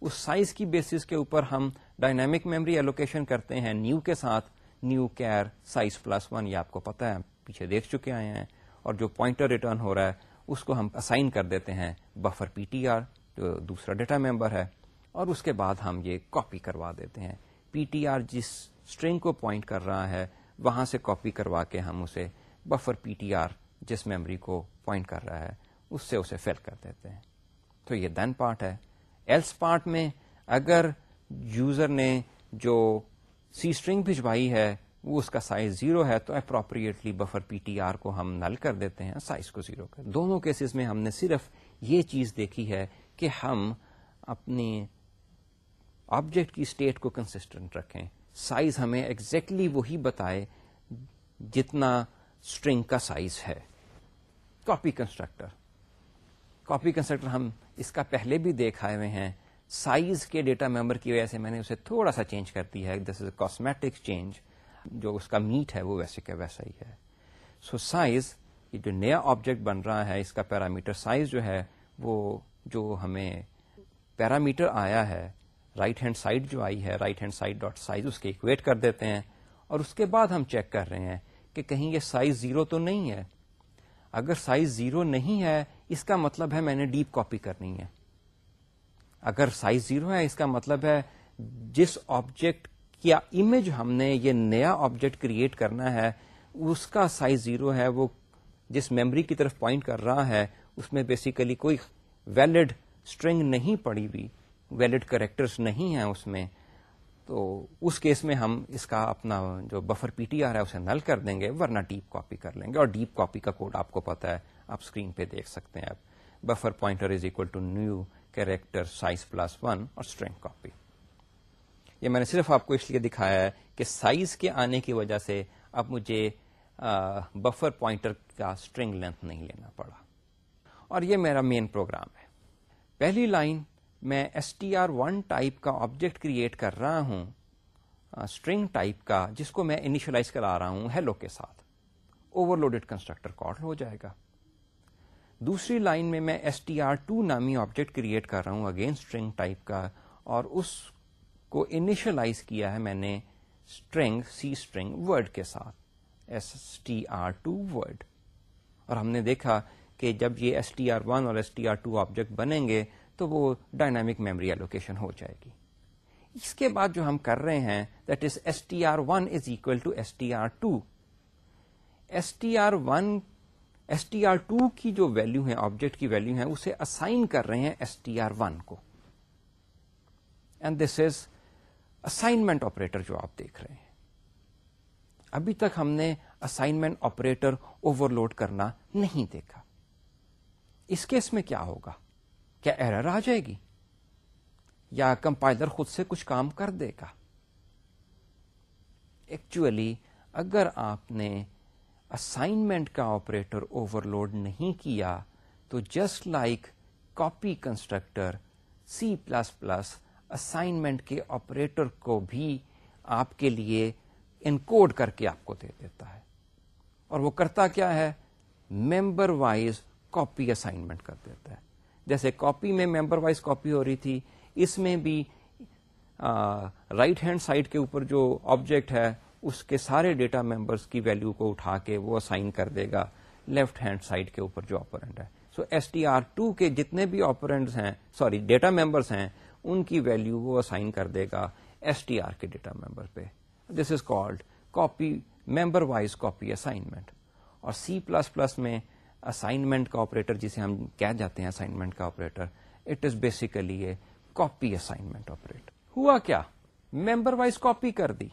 اس سائز کی بیسس کے اوپر ہم ڈائنامک میموری ایلوکیشن کرتے ہیں نیو کے ساتھ۔ New char size plus one یہ آپ کو پتا ہے پیچھے دیکھ چکے آئے ہیں۔ اور جو پوائنٹر ریٹرن ہو رہا ہے، اس کو ہم اسائن کر دیتے ہیں بفر پی ٹی آر جو دوسرا ڈیٹا ممبر ہے۔ اور اس کے بعد ہم یہ کاپی کروا دیتے ہیں۔ پی ٹی آر جس اسٹرنگ کو پوائنٹ کر رہا ہے، وہاں سے کاپی کروا کے ہم اسے بفر پی ٹی آر جس میموری کو پوائنٹ کر رہا ہے، اس سے اسے فل کر دیتے ہیں۔ تو یہ دین پارٹ ہے۔ ایلس پارٹ میں اگر یوزر نے جو سی اسٹرنگ بھجوائی ہے، وہ اس کا سائز زیرو ہے، تو appropriately buffer P T R کو ہم نل کر دیتے ہیں سائز کو زیرو کر۔ دونوں کیسز میں ہم نے صرف یہ چیز دیکھی ہے کہ ہم اپنی آبجیکٹ کی اسٹیٹ کو کنسٹنٹ رکھیں۔ سائز ہمیں ایگزیکٹلی exactly وہی بتائے جتنا اسٹرنگ کا سائز ہے۔ کاپی کنسٹرکٹر کاپی کنسٹرکٹر ہم اس کا پہلے بھی دیکھائے ہوئے ہیں۔ سائز کے ڈیٹا ممبر کی وجہ سے میں نے اسے تھوڑا سا چینج کر دی ہے۔ دس از اے کاسمیٹک چینج جو اس کا میٹ ہے وہ ویسے کا ویسا ہی ہے۔ سو so, سائز یہ جو نیا آبجیکٹ بن رہا ہے اس کا پیرامیٹر سائز جو ہے وہ جو ہمیں پیرامیٹر آیا ہے رائٹ ہینڈ سائڈ جو آئی ہے right hand side dot size اس کے اکویٹ کر دیتے ہیں۔ اور اس کے بعد ہم چیک کر رہے ہیں کہ کہیں یہ سائز زیرو تو نہیں ہے۔ اگر سائز زیرو نہیں ہے، اس کا مطلب ہے میں نے ڈیپ کاپی کرنی ہے۔ اگر سائز زیرو ہے، اس کا مطلب ہے جس آبجیکٹ کیا امیج ہم نے یہ نیا آبجیکٹ کریٹ کرنا ہے، اس کا سائز زیرو ہے، وہ جس میموری کی طرف پوائنٹ کر رہا ہے، اس میں بیسیکلی کوئی ویلڈ اسٹرنگ نہیں پڑی ہوئی ویلڈ کریکٹرس نہیں ہیں اس میں۔ تو اس کیس میں ہم اس کا اپنا جو بفر پی ٹی آر ہے اسے نل کر دیں گے، ورنہ ڈیپ کاپی کر لیں گے۔ اور ڈیپ کاپی کا کوڈ آپ کو پتا ہے، آپ اسکرین پہ دیکھ سکتے ہیں۔ آپ buffer pointer is equal to new character size plus one اور اسٹرنگ کاپی۔ یہ میں نے صرف آپ کو اس لیے دکھایا ہے کہ سائز کے آنے کی وجہ سے اب مجھے بفر پوائنٹر کا اسٹرنگ لینتھ نہیں لینا پڑا۔ اور یہ میرا مین پروگرام ہے۔ پہلی لائن میں S T R one type کا آبجیکٹ کریٹ کر رہا ہوں اسٹرنگ ٹائپ کا، جس کو میں انیشلائز کرا رہا ہوں ہیلو کے ساتھ۔ اوور لوڈیڈ کنسٹرکٹر کال ہو جائے گا۔ دوسری لائن میں میں ایس ٹی آر ٹو نامی آبجیکٹ کریٹ کر رہا ہوں اگین اسٹرنگ ٹائپ کا، اور اس کو انیشلائز کیا ہے میں نے اسٹرنگ سی اسٹرنگ ورڈ کے ساتھ۔ S T R two word اور ہم نے دیکھا کہ جب یہ ایس ٹی آر ون اور S T R two object بنیں گے تو وہ ڈائنامک میموری ایلوکیشن ہو جائے گی۔ اس کے بعد جو ہم کر رہے ہیں that is S T R one is equal to S T R two S T R one S T R two کی جو ویلو ہے آبجیکٹ کی ویلو ہے اسے اسائن کر رہے ہیں ایس ٹی آر ون کو۔ And this is assignment operator جو آپ دیکھ رہے ہیں۔ ابھی تک ہم نے اسائنمنٹ آپریٹر اوور لوڈ کرنا نہیں دیکھا۔ اس کیس میں کیا ہوگا؟ کیا ایرر آ جائے گی؟ یا کمپائلر خود سے کچھ کام کر دے گا؟ ایکچولی اگر آپ نے اسائنمنٹ کا آپریٹر اوور لوڈ نہیں کیا، تو just like copy constructor C plus plus assignment کے آپریٹر کو بھی آپ کے لیے انکوڈ کر کے آپ کو دے دیتا ہے۔ اور وہ کرتا کیا ہے؟ ممبر وائز کاپی اسائنمنٹ کر دیتا ہے۔ جیسے کاپی میں ممبر وائز کاپی ہو رہی تھی، اس میں بھی رائٹ ہینڈ سائڈ کے اوپر جو آبجیکٹ ہے، اس کے سارے ڈیٹا ممبرس کی ویلو کو اٹھا کے وہ اسائن کر دے گا لیفٹ ہینڈ سائڈ کے اوپر جو آپرینٹ ہے۔ So S T R two کے جتنے بھی آپرینٹس ہیں سوری ڈیٹا ممبرس ہیں، ان کی ویلو وہ اسائن کر دے گا ایس ٹی آر کے ڈیٹا ممبر پہ۔ This is called copy member wise copy assignment اور سی پلس پلس میں اسائنمنٹ کا آپریٹر جسے ہم کہہ جاتے ہیں اسائنمنٹ کا operator it is basically a copy assignment operate ہوا کیا؟ ممبر وائز کاپی کر دی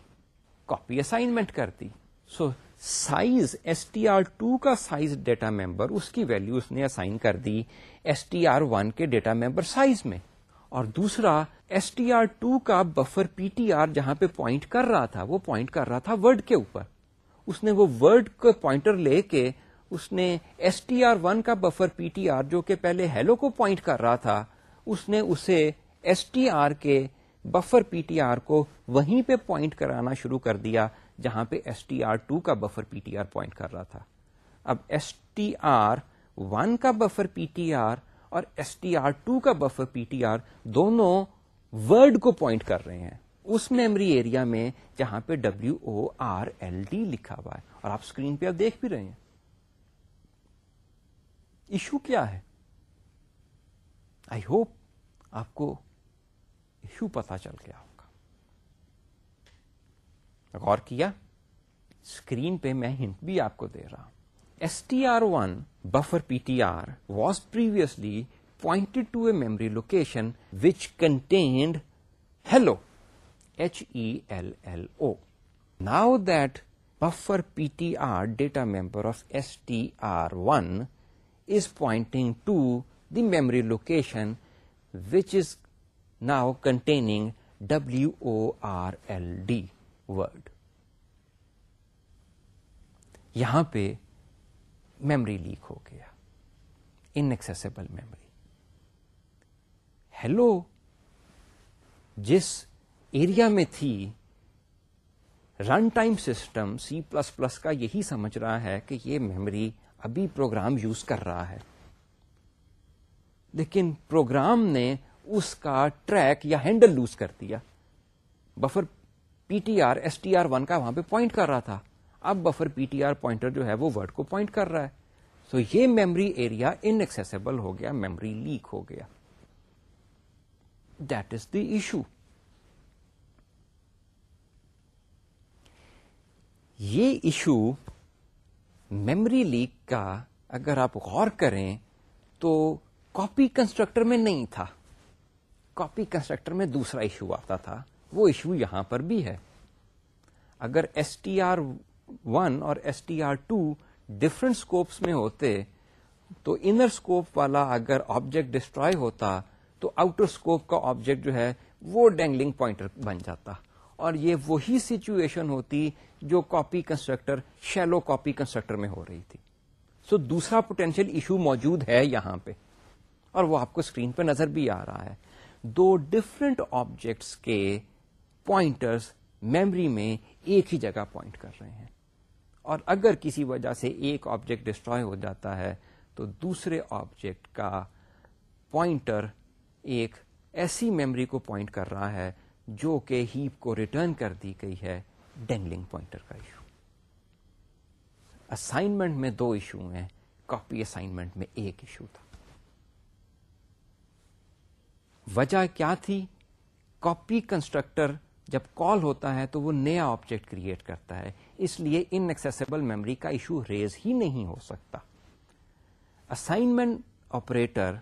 کاپی اسائنمنٹ کر دی. So size S T R two کا سائز ڈیٹا ممبر اس کی ویلو اس نے اسائن کر دی ایس ٹی آر ون کے ڈیٹا ممبر سائز میں. اور دوسرا ایس ٹی آر ٹو کا بفر پی ٹی آر جہاں پہ پوائنٹ کر رہا تھا، وہ پوائنٹ کر رہا تھا ورڈ کے اوپر. اس نے وہ ورڈ کو پوائنٹر لے کے اس نے ایس ٹی آر ون کا بفر پی ٹی آر جو کہ پہلے ہیلو کو پوائنٹ کر رہا تھا اس نے اسے ایس ٹی آر کے بفر پی ٹی آر کو وہیں پہ پوائنٹ کرانا شروع کر دیا جہاں پہ ایس ٹی آر ٹو کا buffer P T R point کر رہا تھا اب ایس ٹی آر ون کا بفر پی ٹی آر اور ایس ٹی آر ٹو کا بفر پی ٹی آر دونوں ورڈ کو پوائنٹ کر رہے ہیں اس میموری ایریا میں جہاں پہ W O R L D لکھا ہوا ہے اور آپ اسکرین پہ اب دیکھ بھی رہے ہیں ایشو کیا ہے؟ آئی ہوپ آپ کو ایشو پتا چل گیا ہوگا۔ غور کیا اسکرین پہ میں ہنٹ بھی آپ کو دے رہا ہوں۔ S T R one buffer P T R was previously pointed to a memory location which contained hello H E L L O now that buffer P T R data member of S T R one is pointing to the memory location which is now containing W O R L D word یہاں پہ memory leak ہو گیا. Unusable memory hello جس area میں تھی run time system C plus plus کا یہی سمجھ رہا ہے کہ یہ میموری ابھی پروگرام یوز کر رہا ہے۔ لیکن پروگرام نے اس کا ٹریک یا ہینڈل لوز کر دیا۔ Buffer P T R, S T R one کا وہاں پہ پوائنٹ کر رہا تھا۔ اب buffer P T R pointer جو ہے وہ ورڈ کو پوائنٹ کر رہا ہے۔ سو so یہ میمری ایریا انسبل ہو گیا میمری لیک ہو گیا۔ دیٹ از دی ایشو یہ ایشو میمری لیک کا اگر آپ غور کریں تو کاپی کنسٹرکٹر میں نہیں تھا۔ کاپی کنسٹرکٹر میں دوسرا ایشو آتا تھا۔ وہ ایشو یہاں پر بھی ہے۔ اگر ایس ٹی آر ون اور S T R two different scopes میں ہوتے، تو انر اسکوپ والا اگر آبجیکٹ ڈسٹروائے ہوتا، تو آؤٹر اسکوپ کا آبجیکٹ جو ہے وہ ڈینگلنگ پوائنٹر بن جاتا۔ اور یہ وہی سچویشن ہوتی جو copy constructor shallow copy constructor میں ہو رہی تھی۔ سو so, دوسرا پوٹینشیل ایشو موجود ہے یہاں پہ۔ اور وہ آپ کو اسکرین پہ نظر بھی آ رہا ہے۔ دو ڈفرنٹ آبجیکٹس کے پوائنٹرز میمری میں ایک ہی جگہ پوائنٹ کر رہے ہیں۔ اور اگر کسی وجہ سے ایک آبجیکٹ ڈسٹروائے ہو جاتا ہے تو دوسرے آبجیکٹ کا پوائنٹر ایک ایسی میموری کو پوائنٹ کر رہا ہے جو کہ ہیپ کو ریٹرن کر دی گئی ہے۔ ڈینگلنگ پوائنٹر کا ایشو۔ اسائنمنٹ میں دو ایشو ہیں، کاپی اسائنمنٹ میں ایک ایشو تھا۔ وجہ کیا تھی؟ کاپی کنسٹرکٹر جب کال ہوتا ہے تو وہ نیا آبجیکٹ کریٹ کرتا ہے، اس لیے ان ایکسیسیبل میموری کا ایشو ریز ہی نہیں ہو سکتا۔ Assignment operator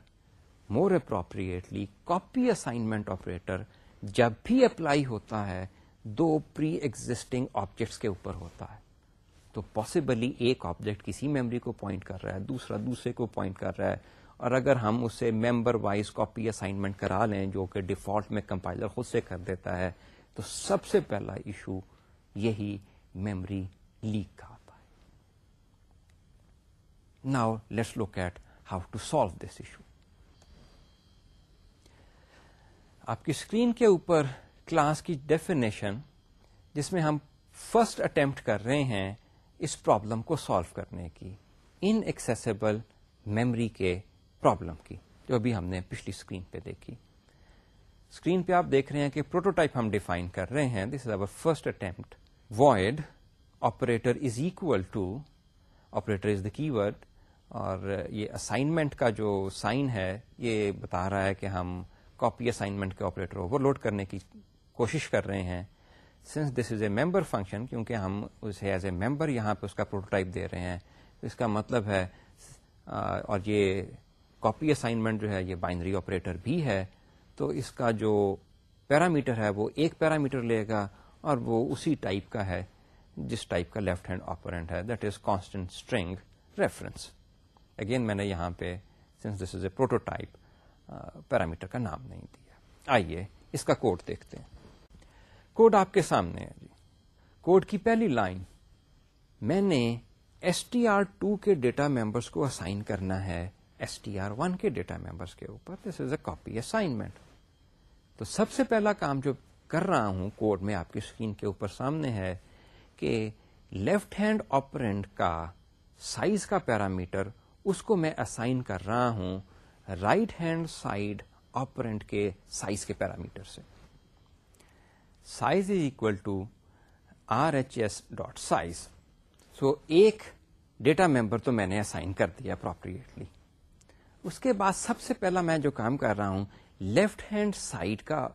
more appropriately copy assignment operator جب بھی اپلائی ہوتا ہے دو پری ایگزٹنگ آبجیکٹس کے اوپر ہوتا ہے۔ تو پاسبلی ایک آبجیکٹ کسی میموری کو پوائنٹ کر رہا ہے، دوسرا دوسرے کو پوائنٹ کر رہا ہے۔ اور اگر ہم اسے ممبر وائز کاپی اسائنمنٹ کرا لیں، جو کہ ڈیفالٹ میں کمپائلر خود سے کر دیتا ہے، تو سب سے پہلا ایشو یہی میمری لیک کا آتا ہے۔ Now let's look at how to solve this issue آپ کی اسکرین کے اوپر کلاس کی ڈیفینیشن جس میں ہم فرسٹ اٹمپٹ کر رہے ہیں اس پرابلم کو سالو کرنے کی ان ایکسیسیبل میمری کے پرابلم کی، جو ابھی ہم نے پچھلی اسکرین پہ دیکھی۔ اسکرین پہ آپ دیکھ رہے ہیں کہ پروٹوٹائپ ہم ڈیفائن کر رہے ہیں this is our first attempt void operator is equal to operator is the keyword اور یہ اسائنمنٹ کا جو سائن ہے، یہ بتا رہا ہے کہ ہم کاپی اسائنمنٹ کے آپریٹر اوور لوڈ کرنے کی کوشش کر رہے ہیں since this is a member function کیونکہ ہم اسے ایز اے ممبر یہاں پہ اس کا پروٹوٹائپ دے رہے ہیں، اس کا مطلب ہے اور یہ کاپی اسائنمنٹ جو ہے، یہ بائنری آپریٹر بھی ہے، تو اس کا جو پیرامیٹر ہے، وہ ایک پیرامیٹر لے گا اور وہ اسی ٹائپ کا ہے، جس ٹائپ کا لیفٹ ہینڈ آپرینٹ ہے that is constant string reference again میں نے یہاں پہ since this is a prototype parameter کا نام نہیں دیا۔ آئیے اس کا کوڈ دیکھتے ہیں۔ کوڈ آپ کے سامنے ہے جی۔ کوڈ کی پہلی لائن۔ میں نے ایس ٹی آر ٹو کے ڈیٹا ممبرس کو اسائن کرنا ہے ایس ٹی آر ون کے ڈیٹا ممبرس کے اوپر۔ This is a copy assignment تو سب سے پہلا کام جو کر رہا ہوں کوڈ میں آپ کی اسکرین کے اوپر سامنے ہے کہ لیفٹ ہینڈ آپرینٹ کا سائز کا پیرامیٹر، اس کو میں اسائن کر رہا ہوں رائٹ ہینڈ سائڈ آپرینٹ کے سائز کے پیرامیٹر سے۔ Size is equal to R H S dot size so ایک ڈیٹا ممبر تو میں نے اسائن کر دیا اپروپریٹلی اس کے بعد سب سے پہلا میں جو کام کر رہا ہوں لیفٹ ہینڈ سائڈ کا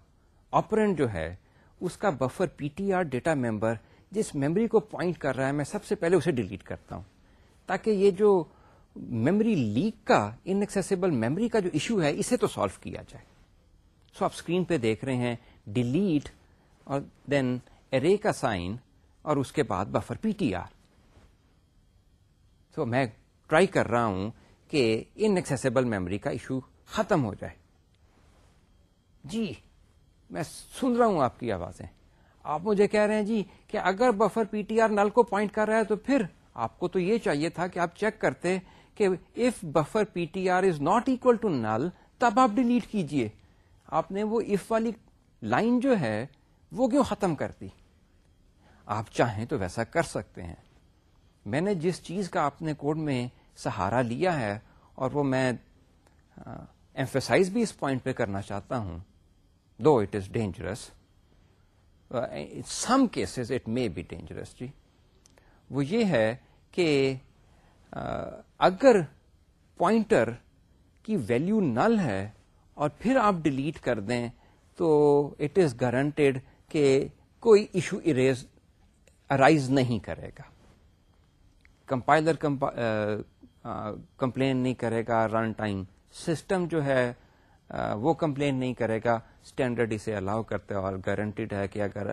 آپرینٹ جو ہے، اس کا buffer P T R data member جس میموری کو پوائنٹ کر رہا ہے، میں سب سے پہلے اسے ڈیلیٹ کرتا ہوں۔ تاکہ یہ جو میموری لیک کا انکسیسیبل میموری کا جو ایشو ہے، اسے تو سالو کیا جائے۔ سو آپ اسکرین پہ دیکھ رہے ہیں ڈیلیٹ اور دین ارے کا سائن اور اس کے بعد buffer P T R so میں ٹرائی کر رہا ہوں کہ انکسیسیبل میموری کا ایشو ختم ہو جائے۔ جی میں سن رہا ہوں آپ کی آوازیں۔ آپ مجھے کہہ رہے ہیں جی کہ اگر buffer P T R null کو پوائنٹ کر رہا ہے تو پھر آپ کو تو یہ چاہیے تھا کہ آپ چیک کرتے کہ if buffer P T R is not equal to null تب آپ ڈیلیٹ کیجیے۔ آپ نے وہ اف والی لائن جو ہے وہ کیوں ختم کر دی آپ چاہیں تو ویسا کر سکتے ہیں۔ میں نے جس چیز کا اپنے کوڈ میں سہارا لیا ہے اور وہ میں ایمفیسائز بھی اس پوائنٹ پہ کرنا چاہتا ہوں دو it is dangerous some cases it may be dangerous جی۔ وہ یہ ہے کہ اگر پوائنٹر کی ویلو نل ہے اور پھر آپ ڈیلیٹ کر دیں تو اٹ از گارنٹیڈ کہ کوئی ایشو اریز ارائیز نہیں کرے گا۔ کمپائلر کمپلین نہیں کرے گا رن ٹائم سسٹم جو ہے وہ کمپلین نہیں کرے گا۔ اسٹینڈرڈ اسے الاؤ کرتے اور گارنٹیڈ ہے کہ اگر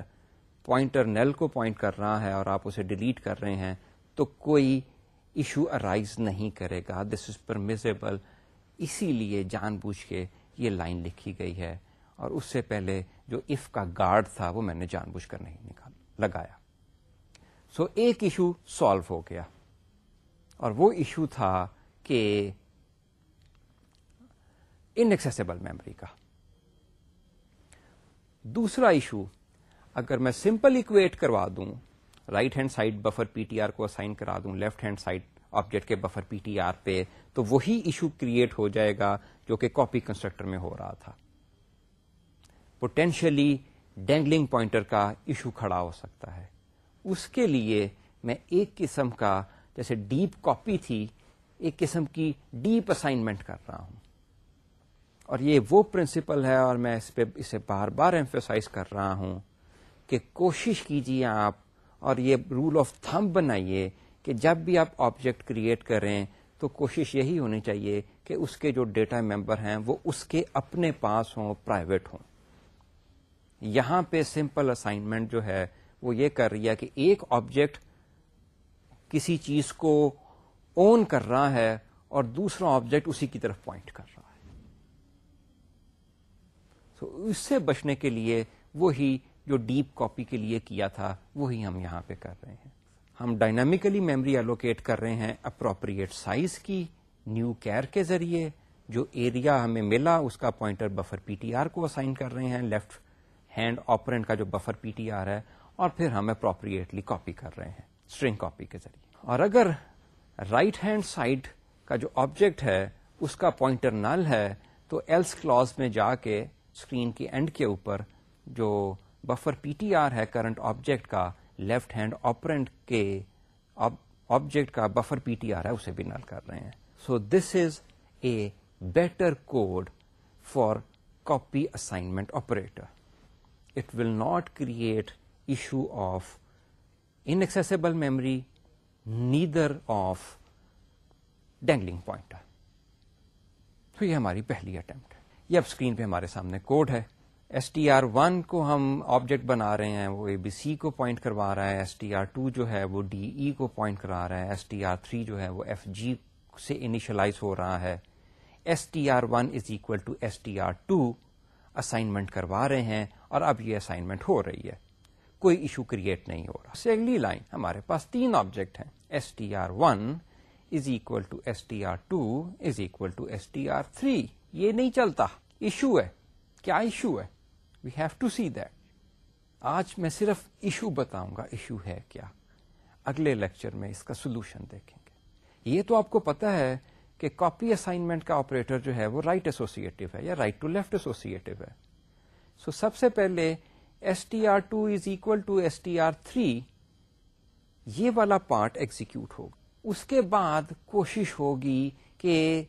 پوائنٹر نیل کو پوائنٹ کر رہا ہے اور آپ اسے ڈیلیٹ کر رہے ہیں، تو کوئی ایشو ارائز نہیں کرے گا۔ دس از پرمیزیبل اسی لیے جان بوجھ کے یہ لائن لکھی گئی ہے۔ اور اس سے پہلے جو اف کا گارڈ تھا وہ میں نے جان بوجھ کر نہیں نکال لگایا۔ سو so, ایک ایشو سالو ہو گیا۔ اور وہ ایشو تھا کہ انکسیسیبل میموری کا۔ دوسرا ایشو اگر میں سمپل اکویٹ کروا دوں right hand side buffer P T R کو اسائن کرا دوں لیفٹ ہینڈ سائڈ آبجیکٹ کے بفر پی ٹی آر پہ تو وہی ایشو کریٹ ہو جائے گا جو کہ کاپی کنسٹرکٹر میں ہو رہا تھا۔ پوٹینشلی ڈینگلنگ پوائنٹر کا ایشو کھڑا ہو سکتا ہے۔ اس کے لیے میں ایک قسم کا جیسے ڈیپ کاپی تھی، ایک قسم کی ڈیپ اسائنمنٹ کر رہا ہوں۔ اور یہ وہ پرنسپل ہے، اور میں اس پہ، اسے بار بار ایمفیسائز کر رہا ہوں کہ کوشش کیجیے آپ، اور یہ رول آف تھم بنائیے کہ جب بھی آپ آبجیکٹ کریٹ کریں تو کوشش یہی ہونی چاہیے کہ اس کے جو ڈیٹا ممبر ہیں وہ اس کے اپنے پاس ہوں پرائیویٹ ہوں۔ یہاں پہ سمپل اسائنمنٹ جو ہے وہ یہ کر رہی ہے کہ ایک آبجیکٹ کسی چیز کو اون کر رہا ہے اور دوسرا آبجیکٹ اسی کی طرف پوائنٹ کر رہا ہے۔ So, اس سے بچنے کے لیے وہی جو ڈیپ کاپی کے لیے کیا تھا وہی ہم یہاں پہ کر رہے ہیں۔ ہم ڈائنامیکلی میموری الوکیٹ کر رہے ہیں اپروپریٹ سائز کی نیو کیئر کے ذریعے جو ایریا ہمیں ملا اس کا pointer buffer P T R کو اسائن کر رہے ہیں لیفٹ ہینڈ آپرینٹ کا جو بفر پی ٹی آر ہے اور پھر ہم اپروپریٹلی کاپی کر رہے ہیں اسٹرنگ کاپی کے ذریعے۔ اور اگر رائٹ ہینڈ سائڈ کا جو آبجیکٹ ہے، اس کا پوائنٹر نل ہے، تو ایلس کلوز میں جا کے اسکرین کے اینڈ کے اوپر جو بفر پی ٹی آر ہے کرنٹ آبجیکٹ کا لیفٹ ہینڈ آپرینٹ کے آبجیکٹ کا بفر پی ٹی آر ہے، اسے بھی نل کر رہے ہیں۔ So this is a better code for copy assignment operator it will not create issue of unusable memory neither of dangling pointer تو یہ ہماری پہلی اٹمپٹ ہے یہ اب اسکرین پہ ہمارے سامنے کوڈ ہے ایس ٹی آر ون کو ہم آبجیکٹ بنا رہے ہیں وہ اے بی سی کو پوائنٹ کروا رہا ہے ایس ٹی آر ٹو جو ہے وہ ڈی ای کو پوائنٹ کرا رہا ہے ایس ٹی آر تھری جو ہے وہ ایف جی سے انیشلائز ہو رہا ہے S T R one is equal to S T R two assignment کروا رہے ہیں اور اب یہ اسائنمنٹ ہو رہی ہے۔ کوئی ایشو کریٹ نہیں ہو رہا۔ اگلی لائن ہمارے پاس تین آبجیکٹ ہیں۔ S T R one is equal to S T R two is equal to S T R three یہ نہیں چلتا۔ ایشو ہے۔ کیا ایشو ہے؟ We have to see that آج میں صرف ایشو بتاؤں گا۔ ایشو ہے کیا۔ اگلے لیکچر میں اس کا سولوشن دیکھیں گے۔ یہ تو آپ کو پتا ہے کہ کاپی اسائنمنٹ کا آپریٹر جو ہے وہ رائٹ ایسوسیٹو ہے یا رائٹ ٹو لیفٹ ایسوسیٹو ہے۔ سو so, سب سے پہلے S T R two is equal to S T R three یہ والا پارٹ ایگزیکٹ ہوگا۔ اس کے بعد کوشش ہوگی کہ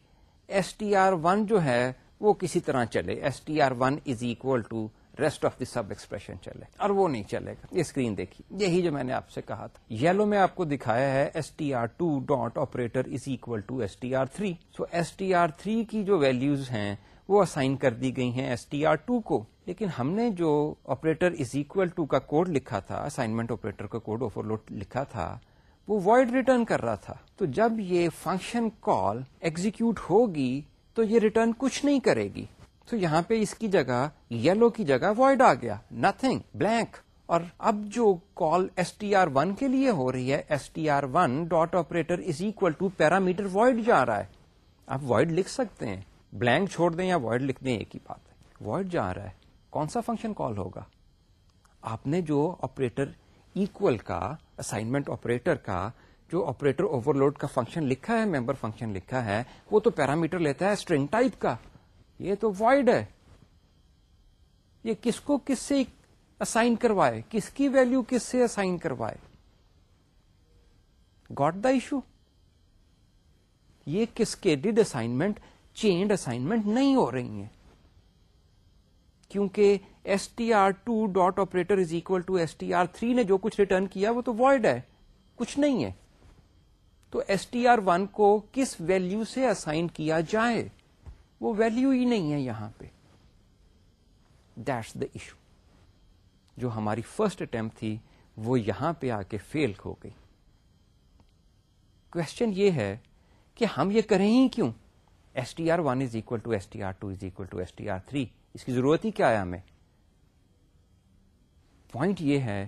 ایس ٹی آر ون جو ہے وہ کسی طرح چلے۔ S T R one is equal to rest of the sub expression چلے اور وہ نہیں چلے گا۔ یہ اسکرین دیکھیے۔ یہی جو میں نے آپ سے کہا تھا۔ یلو میں آپ کو دکھایا ہے S T R two dot operator is equal to S T R three so S T R three کی جو ویلوز ہیں، وہ اسائن کر دی گئی ہیں ایس ٹی آر ٹو کو۔ لیکن ہم نے جو آپریٹر از اکول ٹو کا کوڈ لکھا تھا اسائنمنٹ آپریٹر کا کوڈ اوور لوڈ لکھا تھا، وہ وائڈ ریٹرن کر رہا تھا۔ تو جب یہ فنکشن کال ایگزیکیوٹ ہوگی، تو یہ ریٹرن کچھ نہیں کرے گی۔ تو یہاں پہ اس کی جگہ یلو کی جگہ وائڈ آ گیا. نتنگ بلینک اور اب جو call S T R one کے لیے ہو رہی ہے S T R one dot operator is equal to parameter void جا رہا ہے. آپ وائڈ لکھ سکتے ہیں. بلینک چھوڑ دیں یا وائڈ لکھ دیں، ایک ہی بات ہے. وائڈ جا رہا ہے. کون سا فنکشن کال ہوگا؟ آپ نے جو آپریٹر اکول کا اسائنمنٹ آپریٹر کا، جو آپریٹر اوور لوڈ کا فنکشن لکھا ہے ممبر فنکشن لکھا ہے، وہ تو پیرامیٹر لیتا ہے اسٹرنگ ٹائپ کا. یہ تو وائڈ ہے۔ یہ کس کو کس سے اسائن کروائے؟ کس کی ویلو کس سے اسائن کروائے؟ گاٹ دا ایشو یہ کس کے ڈیڈ اسائنمنٹ چینڈ اسائنمنٹ نہیں ہو رہی ہیں۔ کیونکہ S T R two dot operator is equal to S T R three نے جو کچھ ریٹرن کیا وہ تو وائڈ ہے۔ کچھ نہیں ہے۔ تو ایس ٹی آر ون کو کس ویلو سے اسائن کیا جائے؟ وہ ویلو ہی نہیں ہے یہاں پہ۔ دیٹس دا ایشو جو ہماری فرسٹ اٹمپٹ تھی، وہ یہاں پہ آ کے فیل ہو گئی۔ کوشچن یہ ہے کہ ہم یہ کریں ہی کیوں؟ S T R one is equal to S T R two is equal to S T R three اس کی ضرورت ہی کیا ہے ہمیں؟ پوائنٹ یہ ہے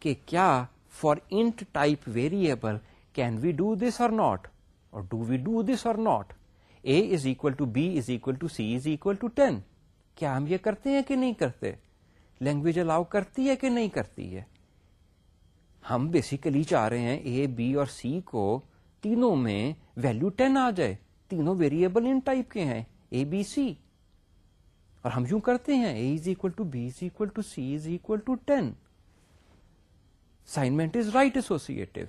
کہ کیا for int type variable can we do this or not or do we do this or not a is equal to b is equal to c is equal to ten کیا ہم یہ کرتے ہیں کہ نہیں کرتے؟ لینگویج الاؤ کرتی ہے کہ نہیں کرتی ہے؟ ہم بیسیکلی چاہ رہے ہیں اے بی اور سی کو تینوں میں ویلو ٹین آ جائے۔ تینوں ویریبل ان ٹائپ کے ہیں اے بی سی اور ہم یوں کرتے ہیں a is equal to b is equal to c is equal to ten assignment is right associative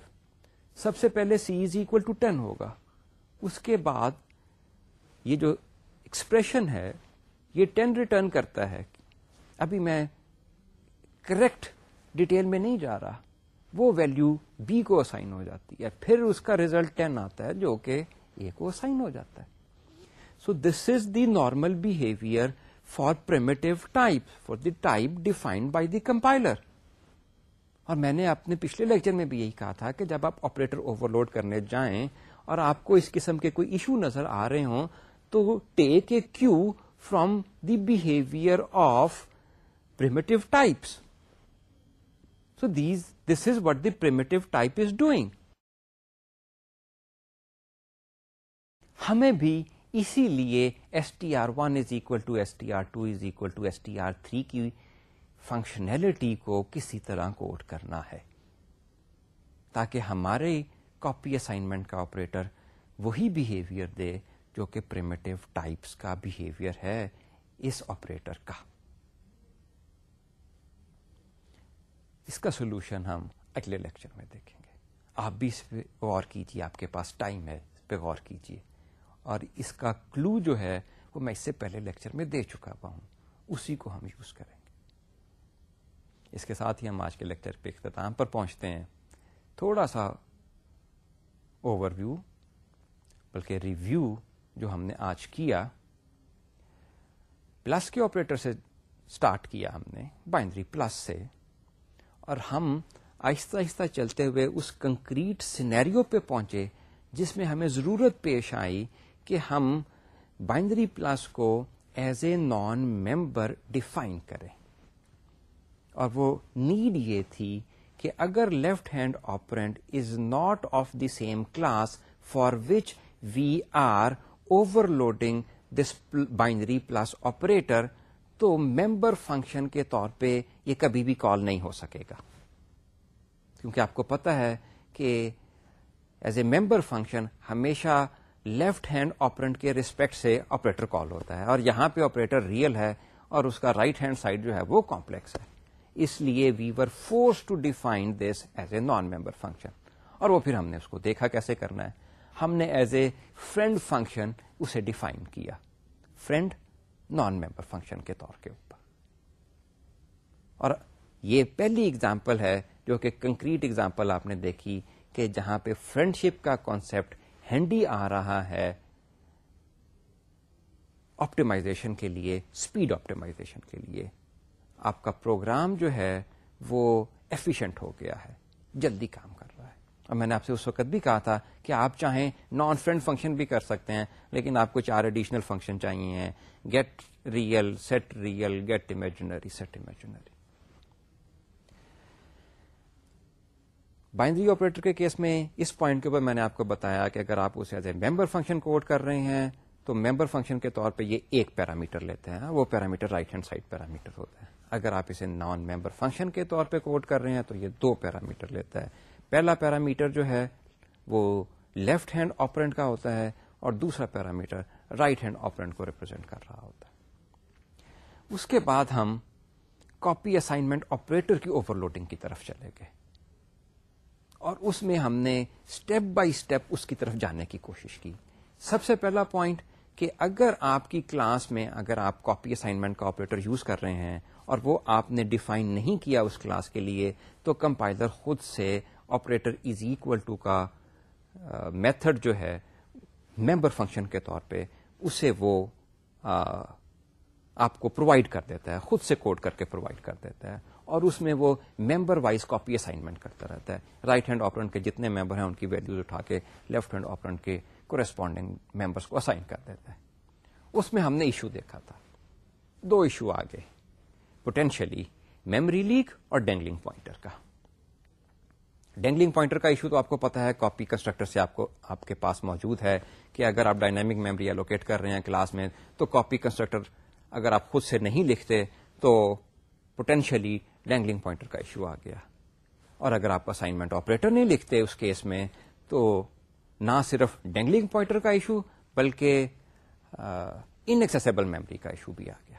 سب سے پہلے c is equal to ten ہوگا۔ اس کے بعد یہ جو ایکسپریشن ہے، یہ ٹین ریٹرن کرتا ہے. ابھی میں کریکٹ ڈیٹیل میں نہیں جا رہا. وہ ویلو بی کو اسائن ہو جاتی ہے. پھر اس کا ریزلٹ ٹین آتا ہے جو کہ اے کو اسائن ہو جاتا ہے. So this is the normal behaviour for primitive type for the type defined by the compiler اور میں نے اپنے پچھلے لیکچر میں بھی یہی کہا تھا کہ جب آپ آپریٹر اوور لوڈ کرنے جائیں اور آپ کو اس قسم کے کوئی ایشو نظر آ رہے ہوں تو take a cue from the behaviour of primitive types so these this is what the primitive type is doing ہمیں بھی اسی لیے S T R one is equal to S T R two is equal to S T R three کی functionality کو کسی طرح کوٹ کرنا ہے، تاکہ ہمارے کاپی اسائنمنٹ کا آپریٹر وہی بہیویئر دے جو کہ پریمیٹو ٹائپس کا بہیویئر ہے اس آپریٹر کا۔ اس کا سولوشن ہم اگلے لیکچر میں دیکھیں گے۔ آپ بھی اس پہ غور کیجیے، آپ کے پاس ٹائم ہے، اس پہ غور کیجیے۔ اور اس کا کلو جو ہے، وہ میں اس سے پہلے لیکچر میں دے چکا ہوا ہوں۔ اسی کو ہم یوز کریں گے۔ اس کے ساتھ ہی ہم آج کے لیکچر پہ اختتام پر پہنچتے ہیں۔ تھوڑا سا اوور ویو بلکہ ریویو جو ہم نے آج کیا، پلس کے آپریٹر سے اسٹارٹ کیا ہم نے بائنڈری پلس سے، اور ہم آہستہ آہستہ چلتے ہوئے اس کنکریٹ سینیریو پہ پہنچے جس میں ہمیں ضرورت پیش آئی کہ ہم بائنڈری پلس کو as a non member define کریں۔ اور وہ نیڈ یہ تھی کہ اگر left hand operand is not of the same class for which we are overloading this binary plus operator تو ممبر فنکشن کے طور پہ یہ کبھی بھی کال نہیں ہو سکے گا۔ کیونکہ آپ کو پتا ہے کہ ایز اے ممبر فنکشن ہمیشہ لیفٹ ہینڈ آپرینٹ کے ریسپیکٹ سے آپریٹر کال ہوتا ہے اور یہاں پہ آپریٹر ریئل ہے اور اس کا رائٹ ہینڈ سائڈ جو ہے وہ کمپلیکس ہے۔ اس لیے we were forced to define this as a non member function اور وہ پھر ہم نے اس کو دیکھا کیسے کرنا ہے۔ ہم نے ایز اے فرینڈ فنکشن اسے ڈیفائن کیا۔ فرینڈ نان ممبر فنکشن کے طور کے اوپر۔ اور یہ پہلی اگزامپل ہے جو کہ کنکریٹ اگزامپل آپ نے دیکھی کہ جہاں پہ فرینڈ شپ کا کانسیپٹ ہینڈی آ رہا ہے آپٹیمائزیشن کے لیے اسپیڈ آپٹیمائزیشن کے لیے، آپ کا پروگرام جو ہے وہ ایفیشنٹ ہو گیا ہے، جلدی کام کر اور میں نے آپ سے اس وقت بھی کہا تھا کہ آپ چاہیں نان فرینڈ فنکشن بھی کر سکتے ہیں، لیکن آپ کو چار ایڈیشنل فنکشن چاہیے get real set real get imaginary set imaginary binary operator کے کیس میں اس پوائنٹ کے اوپر میں نے آپ کو بتایا کہ اگر آپ اسے as a member function code کر رہے ہیں، تو ممبر فنکشن کے طور پہ یہ ایک پیرامیٹر لیتے ہیں۔ وہ parameter right hand side parameter ہوتا ہے۔ اگر آپ اسے نان ممبر فنکشن کے طور پہ کوڈ کر رہے ہیں، تو یہ دو پیرامیٹر لیتا ہے۔ پہلا پیرامیٹر جو ہے وہ لیفٹ ہینڈ آپرینٹ کا ہوتا ہے اور دوسرا پیرامیٹر رائٹ ہینڈ آپرینٹ کو ریپرزینٹ کر رہا ہوتا ہے۔ اس کے بعد ہم کاپی اسائنمنٹ آپریٹر کی اوور لوڈنگ کی طرف چلے گئے۔ اور اس میں ہم نے اسٹیپ بائی اسٹیپ اس کی طرف جانے کی کوشش کی۔ سب سے پہلا پوائنٹ کہ اگر آپ کی کلاس میں اگر آپ کاپی اسائنمنٹ کا آپریٹر یوز کر رہے ہیں اور وہ آپ نے ڈیفائن نہیں کیا اس کلاس کے لیے، تو کمپائلر خود سے آپریٹر از اکول ٹو کا میتھڈ جو ہے ممبر فنکشن کے طور پہ، اسے وہ آپ کو پرووائڈ کر دیتا ہے، خود سے کوڈ کر کے پرووائڈ کر دیتا ہے، اور اس میں وہ ممبر وائز کاپی اسائنمنٹ کرتا رہتا ہے۔ رائٹ ہینڈ آپرنٹ کے جتنے ممبر ہیں، ان کی ویلوز اٹھا کے لیفٹ ہینڈ آپرنٹ کے کورسپونڈنگ ممبرس کو اسائن کر دیتا ہے۔ اس میں ہم نے ایشو دیکھا تھا۔ دو ایشو آ گئے پوٹینشلی میمری لیک اور ڈینگلنگ پوائنٹر کا۔ ڈینگلنگ پوائنٹر کا ایشو تو آپ کو پتا ہے، کاپی کنسٹرکٹر سے آپ کو، آپ کے پاس موجود ہے کہ اگر آپ ڈائنامک میموری الوکیٹ کر رہے ہیں کلاس میں، تو کاپی کنسٹرکٹر اگر آپ خود سے نہیں لکھتے، تو پوٹینشلی ڈینگلنگ پوائنٹر کا ایشو آ گیا۔ اور اگر آپ اسائنمنٹ آپریٹر نہیں لکھتے اس کیس میں، تو نہ صرف ڈینگلنگ پوائنٹر کا ایشو، بلکہ انکسیسیبل میموری کا ایشو بھی آ گیا۔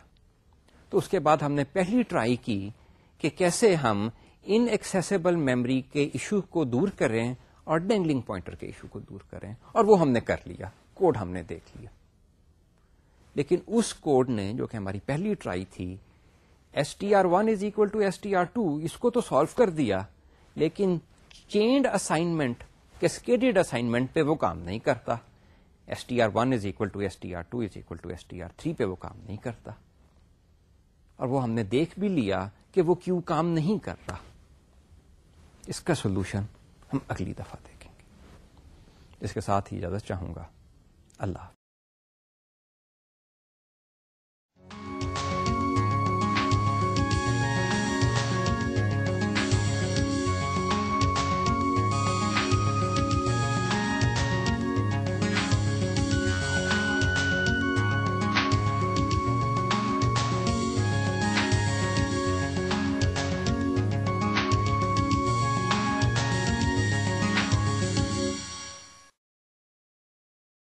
تو اس کے بعد ہم نے پہلی ٹرائی کی کہ کیسے ہم ان ایکسیسیبل میموری کے ایشو کو دور کریں اور ڈینگلنگ پوائنٹر کے ایشو کو دور کریں اور وہ ہم نے کر لیا کوڈ ہم نے دیکھ لیا۔ لیکن اس کوڈ نے جو کہ ہماری پہلی ٹرائی تھی S T R one is equal to S T R two اس کو تو سالو کر دیا، لیکن چینڈ اسائنمنٹ کیسکیڈیڈ اسائنمنٹ پہ وہ کام نہیں کرتا۔ S T R one is equal to S T R two is equal to S T R three پہ وہ کام نہیں کرتا۔ اور وہ ہم نے دیکھ بھی لیا کہ وہ کیوں کام نہیں کر رہا۔ اس کا سولوشن ہم اگلی دفعہ دیکھیں گے۔ اس کے ساتھ ہی اجازت چاہوں گا۔ اللہ